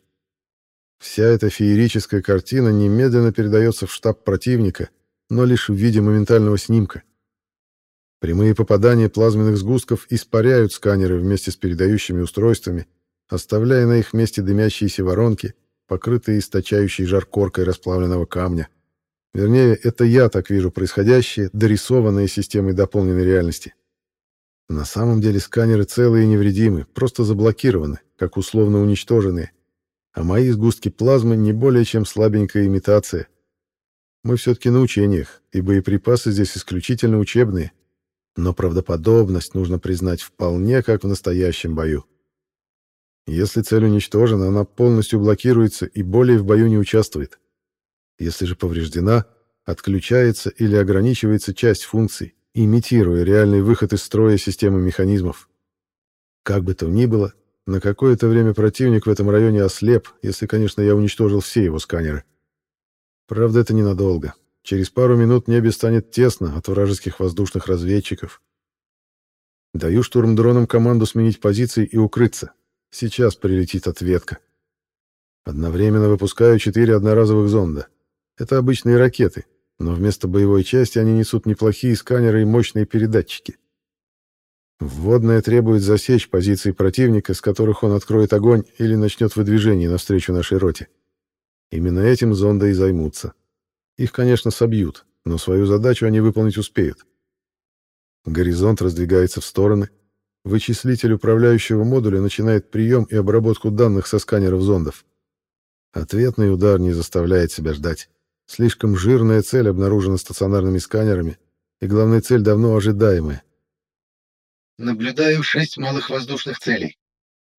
Вся эта феерическая картина немедленно передается в штаб противника, но лишь в виде моментального снимка. Прямые попадания плазменных сгустков испаряют сканеры вместе с передающими устройствами, оставляя на их месте дымящиеся воронки, покрытые источающей жар коркой расплавленного камня. Вернее, это я так вижу происходящее, дорисованное системой дополненной реальности. На самом деле сканеры целые и невредимы, просто заблокированы, как условно уничтоженные, а мои сгустки плазмы не более чем слабенькая имитация. Мы все-таки на учениях, и боеприпасы здесь исключительно учебные, но правдоподобность нужно признать вполне как в настоящем бою. Если цель уничтожена, она полностью блокируется и более в бою не участвует. Если же повреждена, отключается или ограничивается часть функций, имитируя реальный выход из строя системы механизмов. Как бы то ни было, на какое-то время противник в этом районе ослеп, если, конечно, я уничтожил все его сканеры. Правда, это ненадолго. Через пару минут небе станет тесно от вражеских воздушных разведчиков. Даю штурмдронам команду сменить позиции и укрыться. Сейчас прилетит ответка. Одновременно выпускаю четыре одноразовых зонда. Это обычные ракеты, но вместо боевой части они несут неплохие сканеры и мощные передатчики. Вводная требует засечь позиции противника, с которых он откроет огонь или начнет выдвижение навстречу нашей роте. Именно этим зонды и займутся. Их, конечно, собьют, но свою задачу они выполнить успеют. Горизонт раздвигается в стороны. Вычислитель управляющего модуля начинает прием и обработку данных со сканеров зондов. Ответный удар не заставляет себя ждать. Слишком жирная цель обнаружена стационарными сканерами, и главная цель давно ожидаемая. Наблюдаю шесть малых воздушных целей.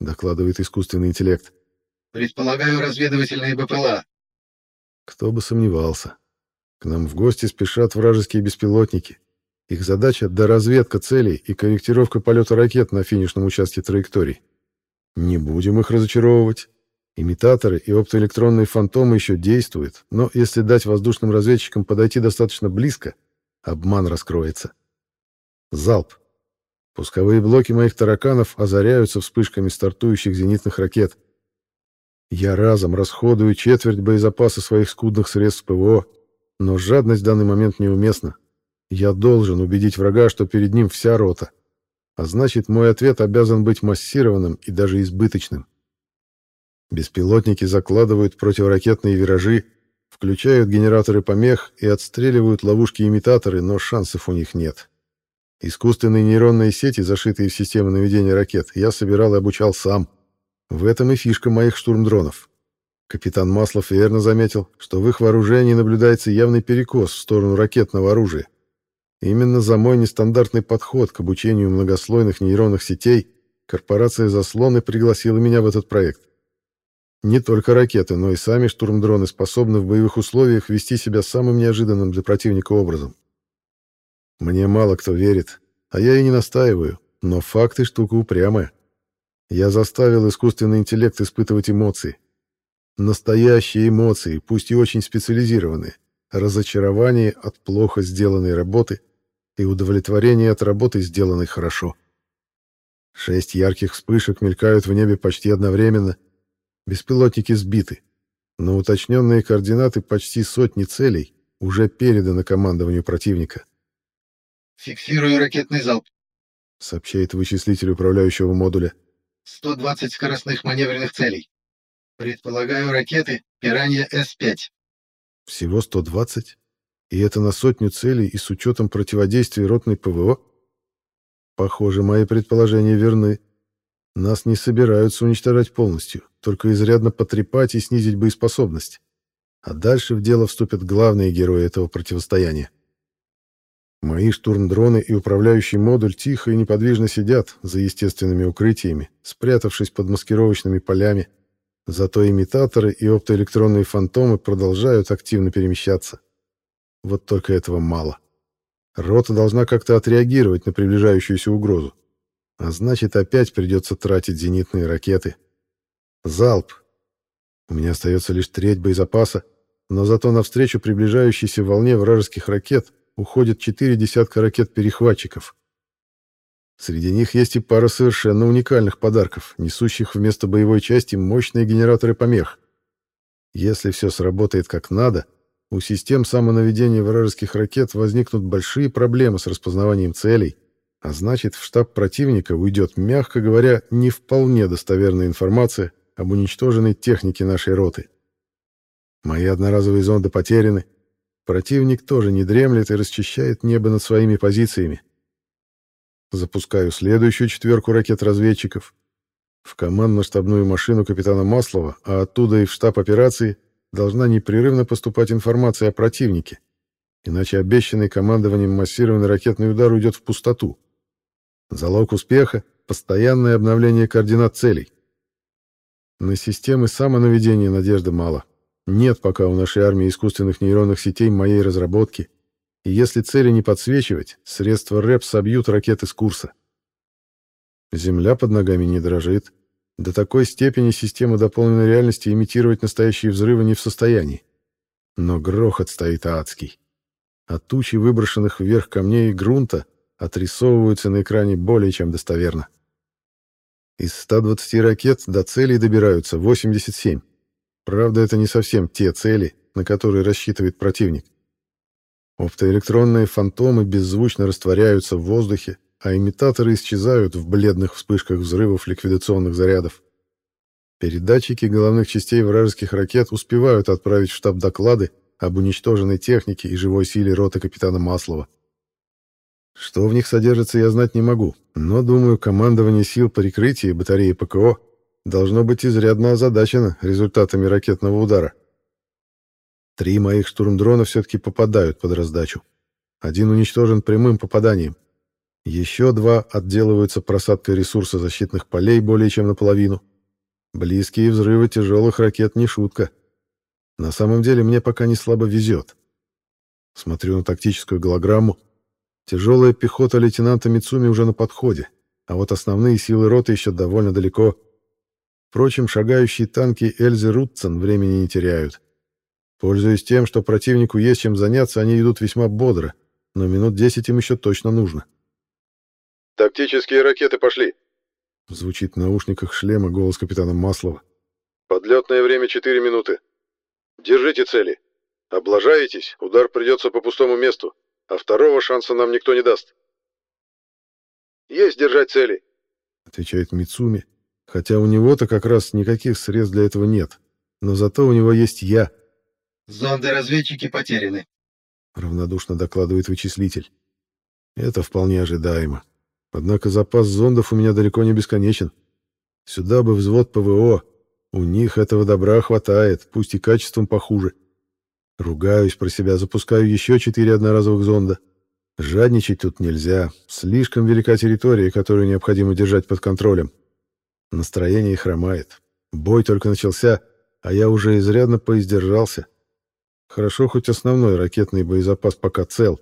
Докладывает искусственный интеллект. Предполагаю разведывательные БПЛА. Кто бы сомневался. К нам в гости спешат вражеские беспилотники. Их задача — доразведка целей и корректировка полета ракет на финишном участке траекторий. Не будем их разочаровывать. Имитаторы и оптоэлектронные фантомы еще действуют, но если дать воздушным разведчикам подойти достаточно близко, обман раскроется. Залп. Пусковые блоки моих тараканов озаряются вспышками стартующих зенитных ракет. Я разом расходую четверть боезапаса своих скудных средств ПВО. Но жадность в данный момент неуместна. Я должен убедить врага, что перед ним вся рота. А значит, мой ответ обязан быть массированным и даже избыточным. Беспилотники закладывают противоракетные виражи, включают генераторы помех и отстреливают ловушки-имитаторы, но шансов у них нет. Искусственные нейронные сети, зашитые в системы наведения ракет, я собирал и обучал сам. В этом и фишка моих штурмдронов. Капитан Маслов верно заметил, что в их вооружении наблюдается явный перекос в сторону ракетного оружия. Именно за мой нестандартный подход к обучению многослойных нейронных сетей корпорация «Заслоны» пригласила меня в этот проект. Не только ракеты, но и сами штурмдроны способны в боевых условиях вести себя самым неожиданным для противника образом. Мне мало кто верит, а я и не настаиваю, но факты штука упрямая. Я заставил искусственный интеллект испытывать эмоции. Настоящие эмоции, пусть и очень специализированные. Разочарование от плохо сделанной работы и удовлетворение от работы, сделанной хорошо. Шесть ярких вспышек мелькают в небе почти одновременно. Беспилотники сбиты. Но уточненные координаты почти сотни целей уже переданы командованию противника. «Фиксирую ракетный залп», — сообщает вычислитель управляющего модуля. «120 скоростных маневренных целей. Предполагаю, ракеты «Пиранья С-5». Всего 120? И это на сотню целей и с учетом противодействия ротной ПВО? Похоже, мои предположения верны. Нас не собираются уничтожать полностью, только изрядно потрепать и снизить боеспособность. А дальше в дело вступят главные герои этого противостояния. Мои штурмдроны и управляющий модуль тихо и неподвижно сидят за естественными укрытиями, спрятавшись под маскировочными полями. Зато имитаторы и оптоэлектронные фантомы продолжают активно перемещаться. Вот только этого мало. Рота должна как-то отреагировать на приближающуюся угрозу. А значит, опять придется тратить зенитные ракеты. Залп. У меня остается лишь треть боезапаса, но зато навстречу приближающейся волне вражеских ракет уходит четыре десятка ракет-перехватчиков. Среди них есть и пара совершенно уникальных подарков, несущих вместо боевой части мощные генераторы помех. Если все сработает как надо, у систем самонаведения вражеских ракет возникнут большие проблемы с распознаванием целей, а значит, в штаб противника уйдет, мягко говоря, не вполне достоверная информация об уничтоженной технике нашей роты. Мои одноразовые зонды потеряны, Противник тоже не дремлет и расчищает небо над своими позициями. Запускаю следующую четверку ракет-разведчиков. В командно-штабную машину капитана Маслова, а оттуда и в штаб операции, должна непрерывно поступать информация о противнике. Иначе обещанный командованием массированный ракетный удар уйдет в пустоту. Залог успеха — постоянное обновление координат целей. На системы самонаведения надежды мало. Нет пока у нашей армии искусственных нейронных сетей моей разработки, и если цели не подсвечивать, средства РЭП собьют ракеты с курса. Земля под ногами не дрожит. До такой степени система дополненной реальности имитировать настоящие взрывы не в состоянии. Но грохот стоит адский. А тучи выброшенных вверх камней и грунта отрисовываются на экране более чем достоверно. Из 120 ракет до целей добираются 87. Правда, это не совсем те цели, на которые рассчитывает противник. Оптоэлектронные фантомы беззвучно растворяются в воздухе, а имитаторы исчезают в бледных вспышках взрывов ликвидационных зарядов. Передатчики головных частей вражеских ракет успевают отправить в штаб доклады об уничтоженной технике и живой силе роты капитана Маслова. Что в них содержится, я знать не могу, но, думаю, командование сил прикрытия батареи ПКО должно быть изрядно озадачено результатами ракетного удара. Три моих штурмдрона все-таки попадают под раздачу. Один уничтожен прямым попаданием. Еще два отделываются просадкой ресурса защитных полей более чем наполовину. Близкие взрывы тяжелых ракет не шутка. На самом деле мне пока не слабо везет. Смотрю на тактическую голограмму. Тяжелая пехота лейтенанта Мицуми уже на подходе, а вот основные силы роты еще довольно далеко. Впрочем, шагающие танки Эльзы Рутцен времени не теряют. Пользуясь тем, что противнику есть чем заняться, они идут весьма бодро, но минут десять им еще точно нужно. «Тактические ракеты пошли!» Звучит в наушниках шлема голос капитана Маслова. «Подлетное время четыре минуты. Держите цели. Облажаетесь, удар придется по пустому месту, а второго шанса нам никто не даст. Есть держать цели, отвечает Мицуми, хотя у него-то как раз никаких средств для этого нет. Но зато у него есть я. Зонды-разведчики потеряны, равнодушно докладывает вычислитель. Это вполне ожидаемо. Однако запас зондов у меня далеко не бесконечен. Сюда бы взвод ПВО. У них этого добра хватает, пусть и качеством похуже. Ругаюсь про себя, запускаю еще четыре одноразовых зонда. Жадничать тут нельзя. Слишком велика территория, которую необходимо держать под контролем. Настроение хромает. Бой только начался, а я уже изрядно поиздержался. Хорошо, хоть основной ракетный боезапас пока цел.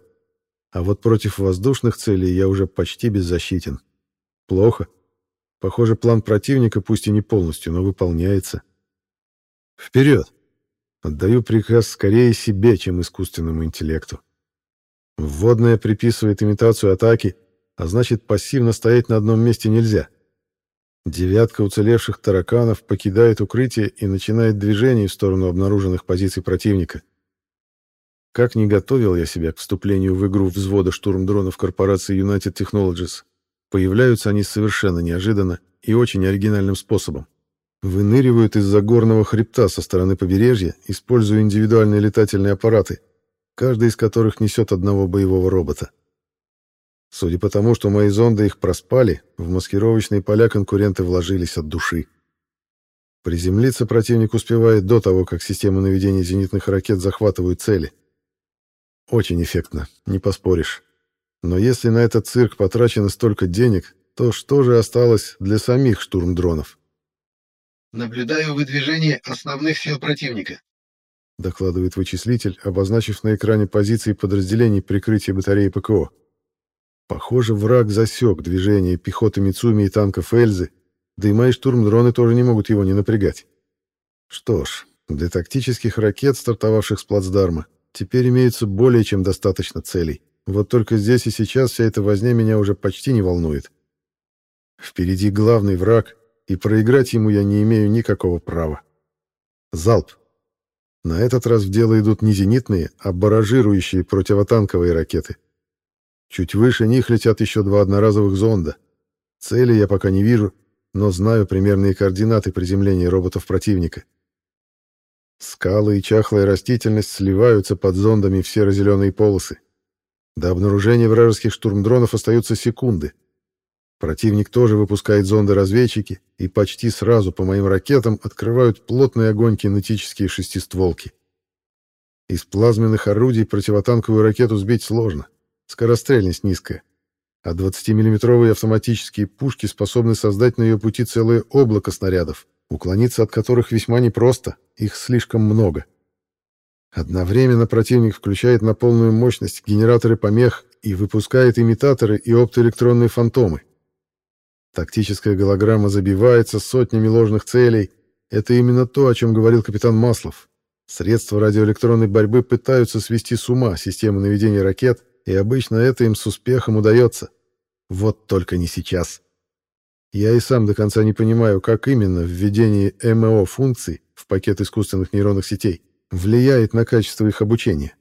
А вот против воздушных целей я уже почти беззащитен. Плохо. Похоже, план противника, пусть и не полностью, но выполняется. Вперед! Отдаю приказ скорее себе, чем искусственному интеллекту. Вводная приписывает имитацию атаки, а значит, пассивно стоять на одном месте нельзя. Девятка уцелевших тараканов покидает укрытие и начинает движение в сторону обнаруженных позиций противника. Как не готовил я себя к вступлению в игру взвода штурм-дронов корпорации United Technologies, появляются они совершенно неожиданно и очень оригинальным способом выныривают из-за горного хребта со стороны побережья, используя индивидуальные летательные аппараты, каждый из которых несет одного боевого робота. Судя по тому, что мои зонды их проспали, в маскировочные поля конкуренты вложились от души. Приземлиться противник успевает до того, как системы наведения зенитных ракет захватывают цели. Очень эффектно, не поспоришь. Но если на этот цирк потрачено столько денег, то что же осталось для самих штурм-дронов? Наблюдаю выдвижение основных сил противника. Докладывает вычислитель, обозначив на экране позиции подразделений прикрытия батареи ПКО. Похоже, враг засек движение пехоты Мицуми и танков Эльзы, да и мои штурм-дроны тоже не могут его не напрягать. Что ж, для тактических ракет, стартовавших с плацдарма, теперь имеется более чем достаточно целей. Вот только здесь и сейчас вся эта возня меня уже почти не волнует. Впереди главный враг, и проиграть ему я не имею никакого права. Залп. На этот раз в дело идут не зенитные, а баражирующие противотанковые ракеты. Чуть выше них летят еще два одноразовых зонда. Цели я пока не вижу, но знаю примерные координаты приземления роботов противника. Скалы и чахлая растительность сливаются под зондами в серо-зеленые полосы. До обнаружения вражеских штурмдронов остаются секунды — Противник тоже выпускает зонды-разведчики, и почти сразу по моим ракетам открывают плотный огонь кинетические шестистволки. Из плазменных орудий противотанковую ракету сбить сложно, скорострельность низкая, а 20-миллиметровые автоматические пушки способны создать на ее пути целое облако снарядов, уклониться от которых весьма непросто, их слишком много. Одновременно противник включает на полную мощность генераторы помех и выпускает имитаторы и оптоэлектронные фантомы, Тактическая голограмма забивается сотнями ложных целей. Это именно то, о чем говорил капитан Маслов. Средства радиоэлектронной борьбы пытаются свести с ума систему наведения ракет, и обычно это им с успехом удается. Вот только не сейчас. Я и сам до конца не понимаю, как именно введение МО-функций в пакет искусственных нейронных сетей влияет на качество их обучения.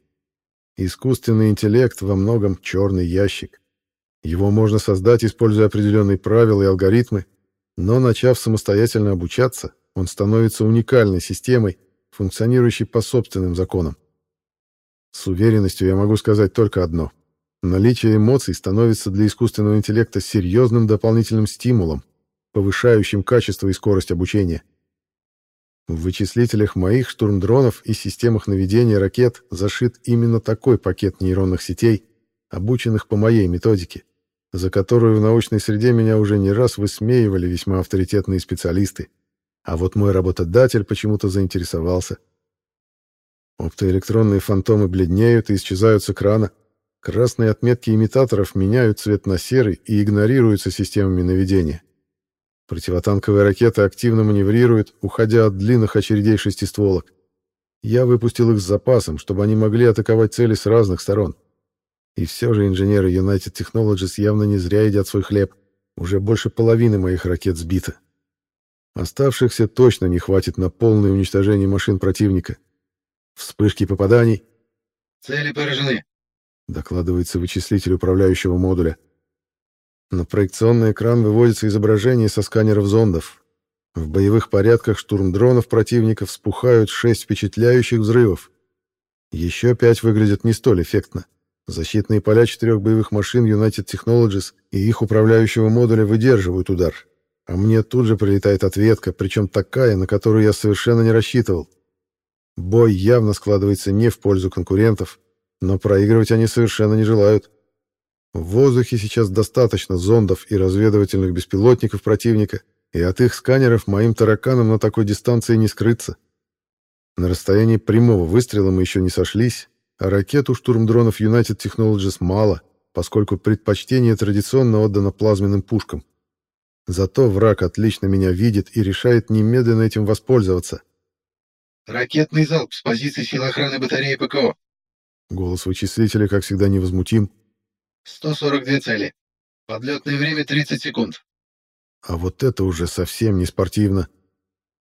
Искусственный интеллект во многом черный ящик. Его можно создать, используя определенные правила и алгоритмы, но начав самостоятельно обучаться, он становится уникальной системой, функционирующей по собственным законам. С уверенностью я могу сказать только одно. Наличие эмоций становится для искусственного интеллекта серьезным дополнительным стимулом, повышающим качество и скорость обучения. В вычислителях моих штурмдронов и системах наведения ракет зашит именно такой пакет нейронных сетей, обученных по моей методике за которую в научной среде меня уже не раз высмеивали весьма авторитетные специалисты. А вот мой работодатель почему-то заинтересовался. Оптоэлектронные фантомы бледнеют и исчезают с экрана. Красные отметки имитаторов меняют цвет на серый и игнорируются системами наведения. Противотанковые ракеты активно маневрируют, уходя от длинных очередей шестистволок. Я выпустил их с запасом, чтобы они могли атаковать цели с разных сторон. И все же инженеры United Technologies явно не зря едят свой хлеб. Уже больше половины моих ракет сбито. Оставшихся точно не хватит на полное уничтожение машин противника. Вспышки попаданий. Цели поражены. Докладывается вычислитель управляющего модуля. На проекционный экран выводится изображение со сканеров зондов. В боевых порядках штурм-дронов противника вспухают шесть впечатляющих взрывов. Еще пять выглядят не столь эффектно. Защитные поля четырех боевых машин United Technologies и их управляющего модуля выдерживают удар. А мне тут же прилетает ответка, причем такая, на которую я совершенно не рассчитывал. Бой явно складывается не в пользу конкурентов, но проигрывать они совершенно не желают. В воздухе сейчас достаточно зондов и разведывательных беспилотников противника, и от их сканеров моим тараканам на такой дистанции не скрыться. На расстоянии прямого выстрела мы еще не сошлись, а ракет у штурмдронов United Technologies мало, поскольку предпочтение традиционно отдано плазменным пушкам. Зато враг отлично меня видит и решает немедленно этим воспользоваться. Ракетный залп с позиции сил охраны батареи ПКО. Голос вычислителя, как всегда, невозмутим. 142 цели. Подлетное время 30 секунд. А вот это уже совсем не спортивно.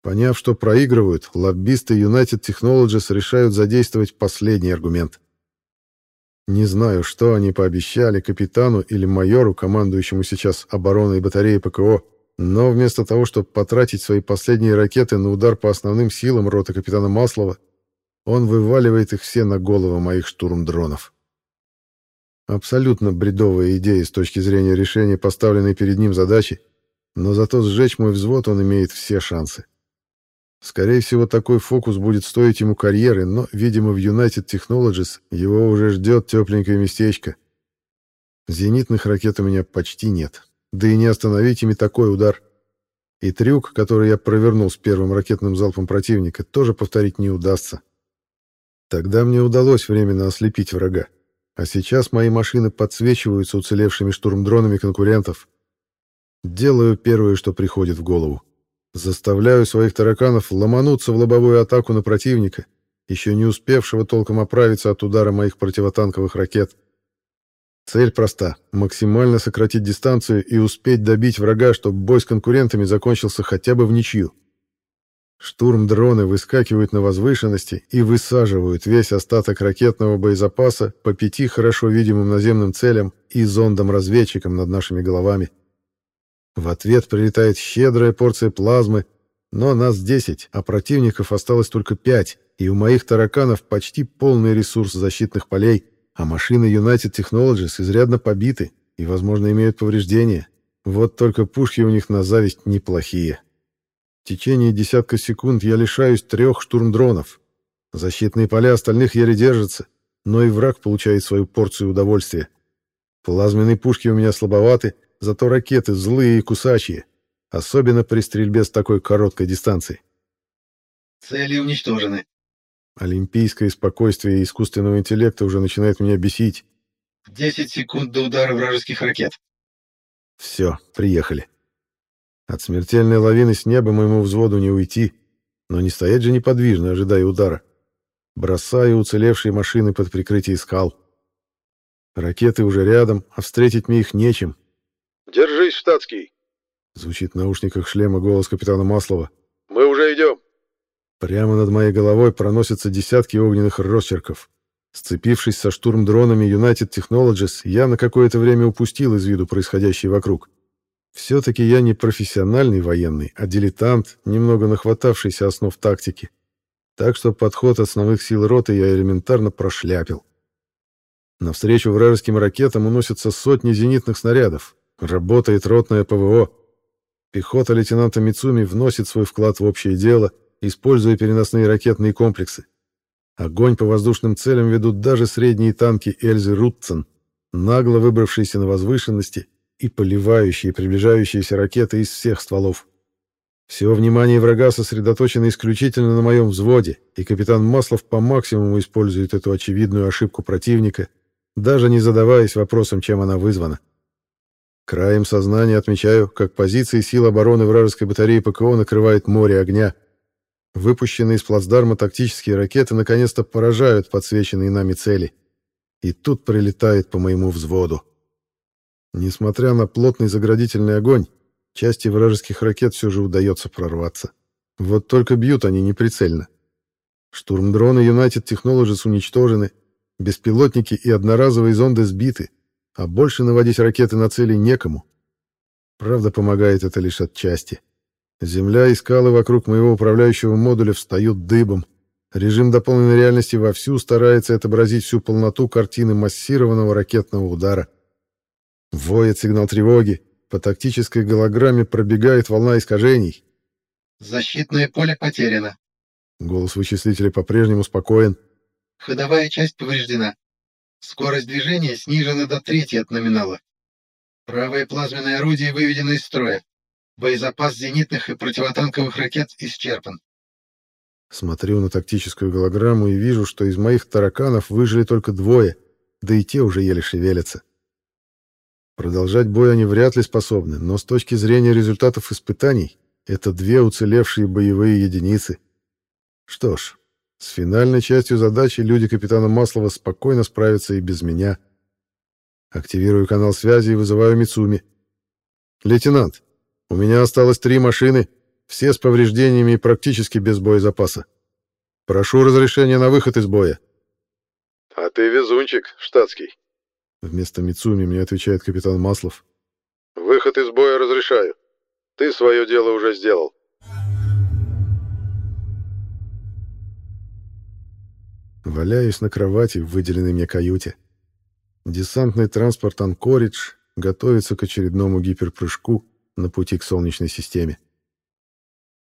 Поняв, что проигрывают, лоббисты United Technologies решают задействовать последний аргумент. Не знаю, что они пообещали капитану или майору, командующему сейчас обороной батареи ПКО, но вместо того, чтобы потратить свои последние ракеты на удар по основным силам роты капитана Маслова, он вываливает их все на головы моих штурмдронов. Абсолютно бредовая идея с точки зрения решения поставленной перед ним задачи, но зато сжечь мой взвод он имеет все шансы. Скорее всего, такой фокус будет стоить ему карьеры, но, видимо, в United Technologies его уже ждет тепленькое местечко. Зенитных ракет у меня почти нет. Да и не остановить ими такой удар. И трюк, который я провернул с первым ракетным залпом противника, тоже повторить не удастся. Тогда мне удалось временно ослепить врага. А сейчас мои машины подсвечиваются уцелевшими штурмдронами конкурентов. Делаю первое, что приходит в голову. Заставляю своих тараканов ломануться в лобовую атаку на противника, еще не успевшего толком оправиться от удара моих противотанковых ракет. Цель проста — максимально сократить дистанцию и успеть добить врага, чтобы бой с конкурентами закончился хотя бы в ничью. Штурм-дроны выскакивают на возвышенности и высаживают весь остаток ракетного боезапаса по пяти хорошо видимым наземным целям и зондам-разведчикам над нашими головами. В ответ прилетает щедрая порция плазмы, но нас 10, а противников осталось только 5, и у моих тараканов почти полный ресурс защитных полей, а машины United Technologies изрядно побиты и, возможно, имеют повреждения. Вот только пушки у них на зависть неплохие. В течение десятка секунд я лишаюсь трех штурмдронов. Защитные поля остальных еле держатся, но и враг получает свою порцию удовольствия. Плазменные пушки у меня слабоваты, зато ракеты злые и кусачие, особенно при стрельбе с такой короткой дистанции. Цели уничтожены. Олимпийское спокойствие искусственного интеллекта уже начинает меня бесить. 10 секунд до удара вражеских ракет. Все, приехали. От смертельной лавины с неба моему взводу не уйти, но не стоять же неподвижно, ожидая удара. Бросаю уцелевшие машины под прикрытие скал. Ракеты уже рядом, а встретить мне их нечем, «Держись, штатский!» Звучит в наушниках шлема голос капитана Маслова. «Мы уже идем!» Прямо над моей головой проносятся десятки огненных росчерков. Сцепившись со штурм-дронами United Technologies, я на какое-то время упустил из виду происходящее вокруг. Все-таки я не профессиональный военный, а дилетант, немного нахватавшийся основ тактики. Так что подход основных сил роты я элементарно прошляпил. Навстречу вражеским ракетам уносятся сотни зенитных снарядов, Работает ротное ПВО. Пехота лейтенанта Мицуми вносит свой вклад в общее дело, используя переносные ракетные комплексы. Огонь по воздушным целям ведут даже средние танки Эльзы Рутцен, нагло выбравшиеся на возвышенности и поливающие приближающиеся ракеты из всех стволов. Все внимание врага сосредоточено исключительно на моем взводе, и капитан Маслов по максимуму использует эту очевидную ошибку противника, даже не задаваясь вопросом, чем она вызвана. Краем сознания отмечаю, как позиции сил обороны вражеской батареи ПКО накрывает море огня. Выпущенные из плацдарма тактические ракеты наконец-то поражают подсвеченные нами цели. И тут прилетает по моему взводу. Несмотря на плотный заградительный огонь, части вражеских ракет все же удается прорваться. Вот только бьют они неприцельно. Штурмдроны United Technologies уничтожены, беспилотники и одноразовые зонды сбиты, а больше наводить ракеты на цели некому. Правда, помогает это лишь отчасти. Земля и скалы вокруг моего управляющего модуля встают дыбом. Режим дополненной реальности вовсю старается отобразить всю полноту картины массированного ракетного удара. Воет сигнал тревоги. По тактической голограмме пробегает волна искажений. Защитное поле потеряно. Голос вычислителя по-прежнему спокоен. Ходовая часть повреждена. Скорость движения снижена до трети от номинала. Правое плазменное орудие выведено из строя. Боезапас зенитных и противотанковых ракет исчерпан. Смотрю на тактическую голограмму и вижу, что из моих тараканов выжили только двое, да и те уже еле шевелятся. Продолжать бой они вряд ли способны, но с точки зрения результатов испытаний, это две уцелевшие боевые единицы. Что ж, с финальной частью задачи люди капитана Маслова спокойно справятся и без меня. Активирую канал связи и вызываю Мицуми. «Лейтенант, у меня осталось три машины, все с повреждениями и практически без боезапаса. Прошу разрешения на выход из боя». «А ты везунчик, штатский», — вместо Мицуми мне отвечает капитан Маслов. «Выход из боя разрешаю. Ты свое дело уже сделал». Валяюсь на кровати в выделенной мне каюте. Десантный транспорт «Анкоридж» готовится к очередному гиперпрыжку на пути к Солнечной системе.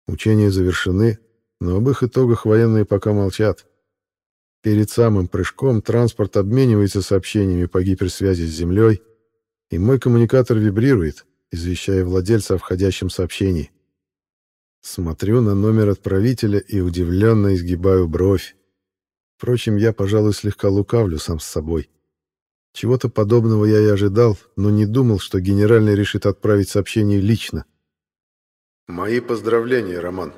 Учения завершены, но об их итогах военные пока молчат. Перед самым прыжком транспорт обменивается сообщениями по гиперсвязи с Землей, и мой коммуникатор вибрирует, извещая владельца о входящем сообщении. Смотрю на номер отправителя и удивленно изгибаю бровь. Впрочем, я, пожалуй, слегка лукавлю сам с собой. Чего-то подобного я и ожидал, но не думал, что генеральный решит отправить сообщение лично. «Мои поздравления, Роман.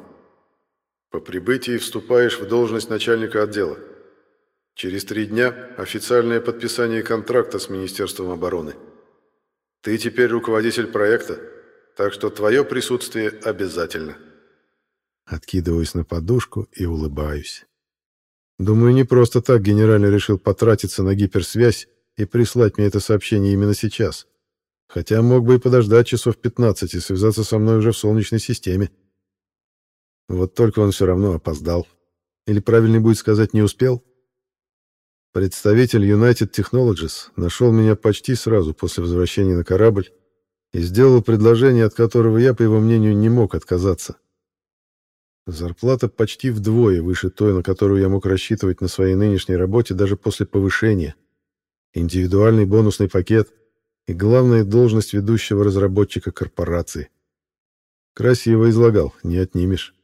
По прибытии вступаешь в должность начальника отдела. Через три дня официальное подписание контракта с Министерством обороны. Ты теперь руководитель проекта, так что твое присутствие обязательно». Откидываюсь на подушку и улыбаюсь. Думаю, не просто так генеральный решил потратиться на гиперсвязь и прислать мне это сообщение именно сейчас. Хотя мог бы и подождать часов 15 и связаться со мной уже в Солнечной системе. Вот только он все равно опоздал. Или правильнее будет сказать, не успел? Представитель United Technologies нашел меня почти сразу после возвращения на корабль и сделал предложение, от которого я, по его мнению, не мог отказаться. Зарплата почти вдвое выше той, на которую я мог рассчитывать на своей нынешней работе даже после повышения. Индивидуальный бонусный пакет и, главная должность ведущего разработчика корпорации. Красиво излагал, не отнимешь.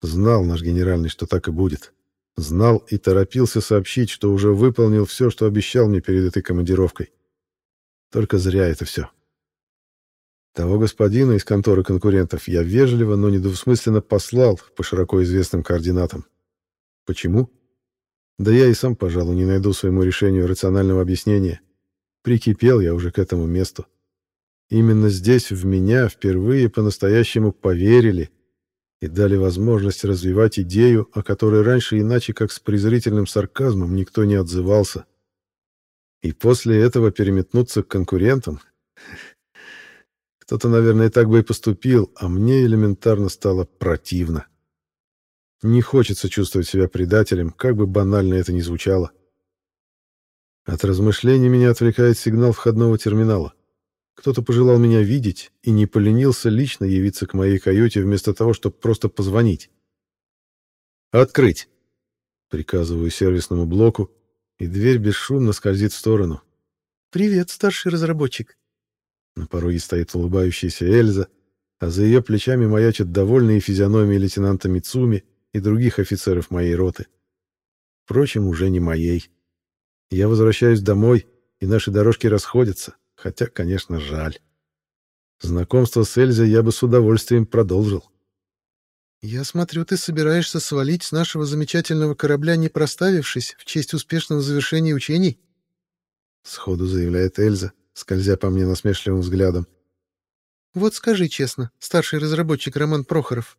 Знал наш генеральный, что так и будет. Знал и торопился сообщить, что уже выполнил все, что обещал мне перед этой командировкой. Только зря это все. Того господина из конторы конкурентов я вежливо, но недвусмысленно послал по широко известным координатам. Почему? Да я и сам, пожалуй, не найду своему решению рационального объяснения. Прикипел я уже к этому месту. Именно здесь в меня впервые по-настоящему поверили и дали возможность развивать идею, о которой раньше иначе как с презрительным сарказмом никто не отзывался. И после этого переметнуться к конкурентам кто-то, наверное, так бы и поступил, а мне элементарно стало противно. Не хочется чувствовать себя предателем, как бы банально это ни звучало. От размышлений меня отвлекает сигнал входного терминала. Кто-то пожелал меня видеть и не поленился лично явиться к моей каюте вместо того, чтобы просто позвонить. «Открыть!» Приказываю сервисному блоку, и дверь бесшумно скользит в сторону. «Привет, старший разработчик!» На пороге стоит улыбающаяся Эльза, а за ее плечами маячат довольные физиономии лейтенанта Мицуми и других офицеров моей роты. Впрочем, уже не моей. Я возвращаюсь домой, и наши дорожки расходятся, хотя, конечно, жаль. Знакомство с Эльзой я бы с удовольствием продолжил. «Я смотрю, ты собираешься свалить с нашего замечательного корабля, не проставившись, в честь успешного завершения учений?» Сходу заявляет Эльза, скользя по мне насмешливым взглядом. «Вот скажи честно, старший разработчик Роман Прохоров,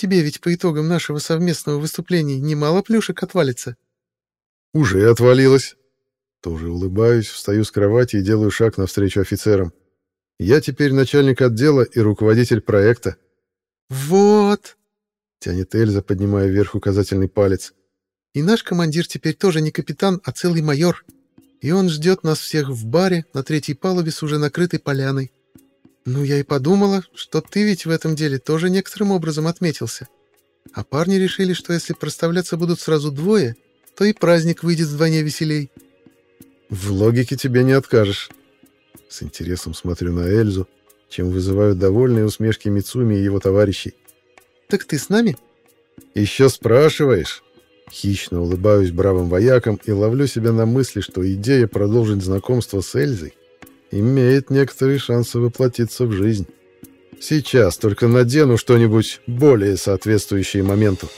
Тебе ведь по итогам нашего совместного выступления немало плюшек отвалится. Уже отвалилось. Тоже улыбаюсь, встаю с кровати и делаю шаг навстречу офицерам. Я теперь начальник отдела и руководитель проекта. Вот, тянет Эльза, поднимая вверх указательный палец. И наш командир теперь тоже не капитан, а целый майор. И он ждет нас всех в баре на третьей палубе с уже накрытой поляной. Ну, я и подумала, что ты ведь в этом деле тоже некоторым образом отметился. А парни решили, что если проставляться будут сразу двое, то и праздник выйдет вдвойне веселей. В логике тебе не откажешь. С интересом смотрю на Эльзу, чем вызывают довольные усмешки Мицуми и его товарищей. «Так ты с нами?» «Еще спрашиваешь?» Хищно улыбаюсь бравым воякам и ловлю себя на мысли, что идея продолжить знакомство с Эльзой имеет некоторые шансы воплотиться в жизнь. Сейчас только надену что-нибудь более соответствующее моменту.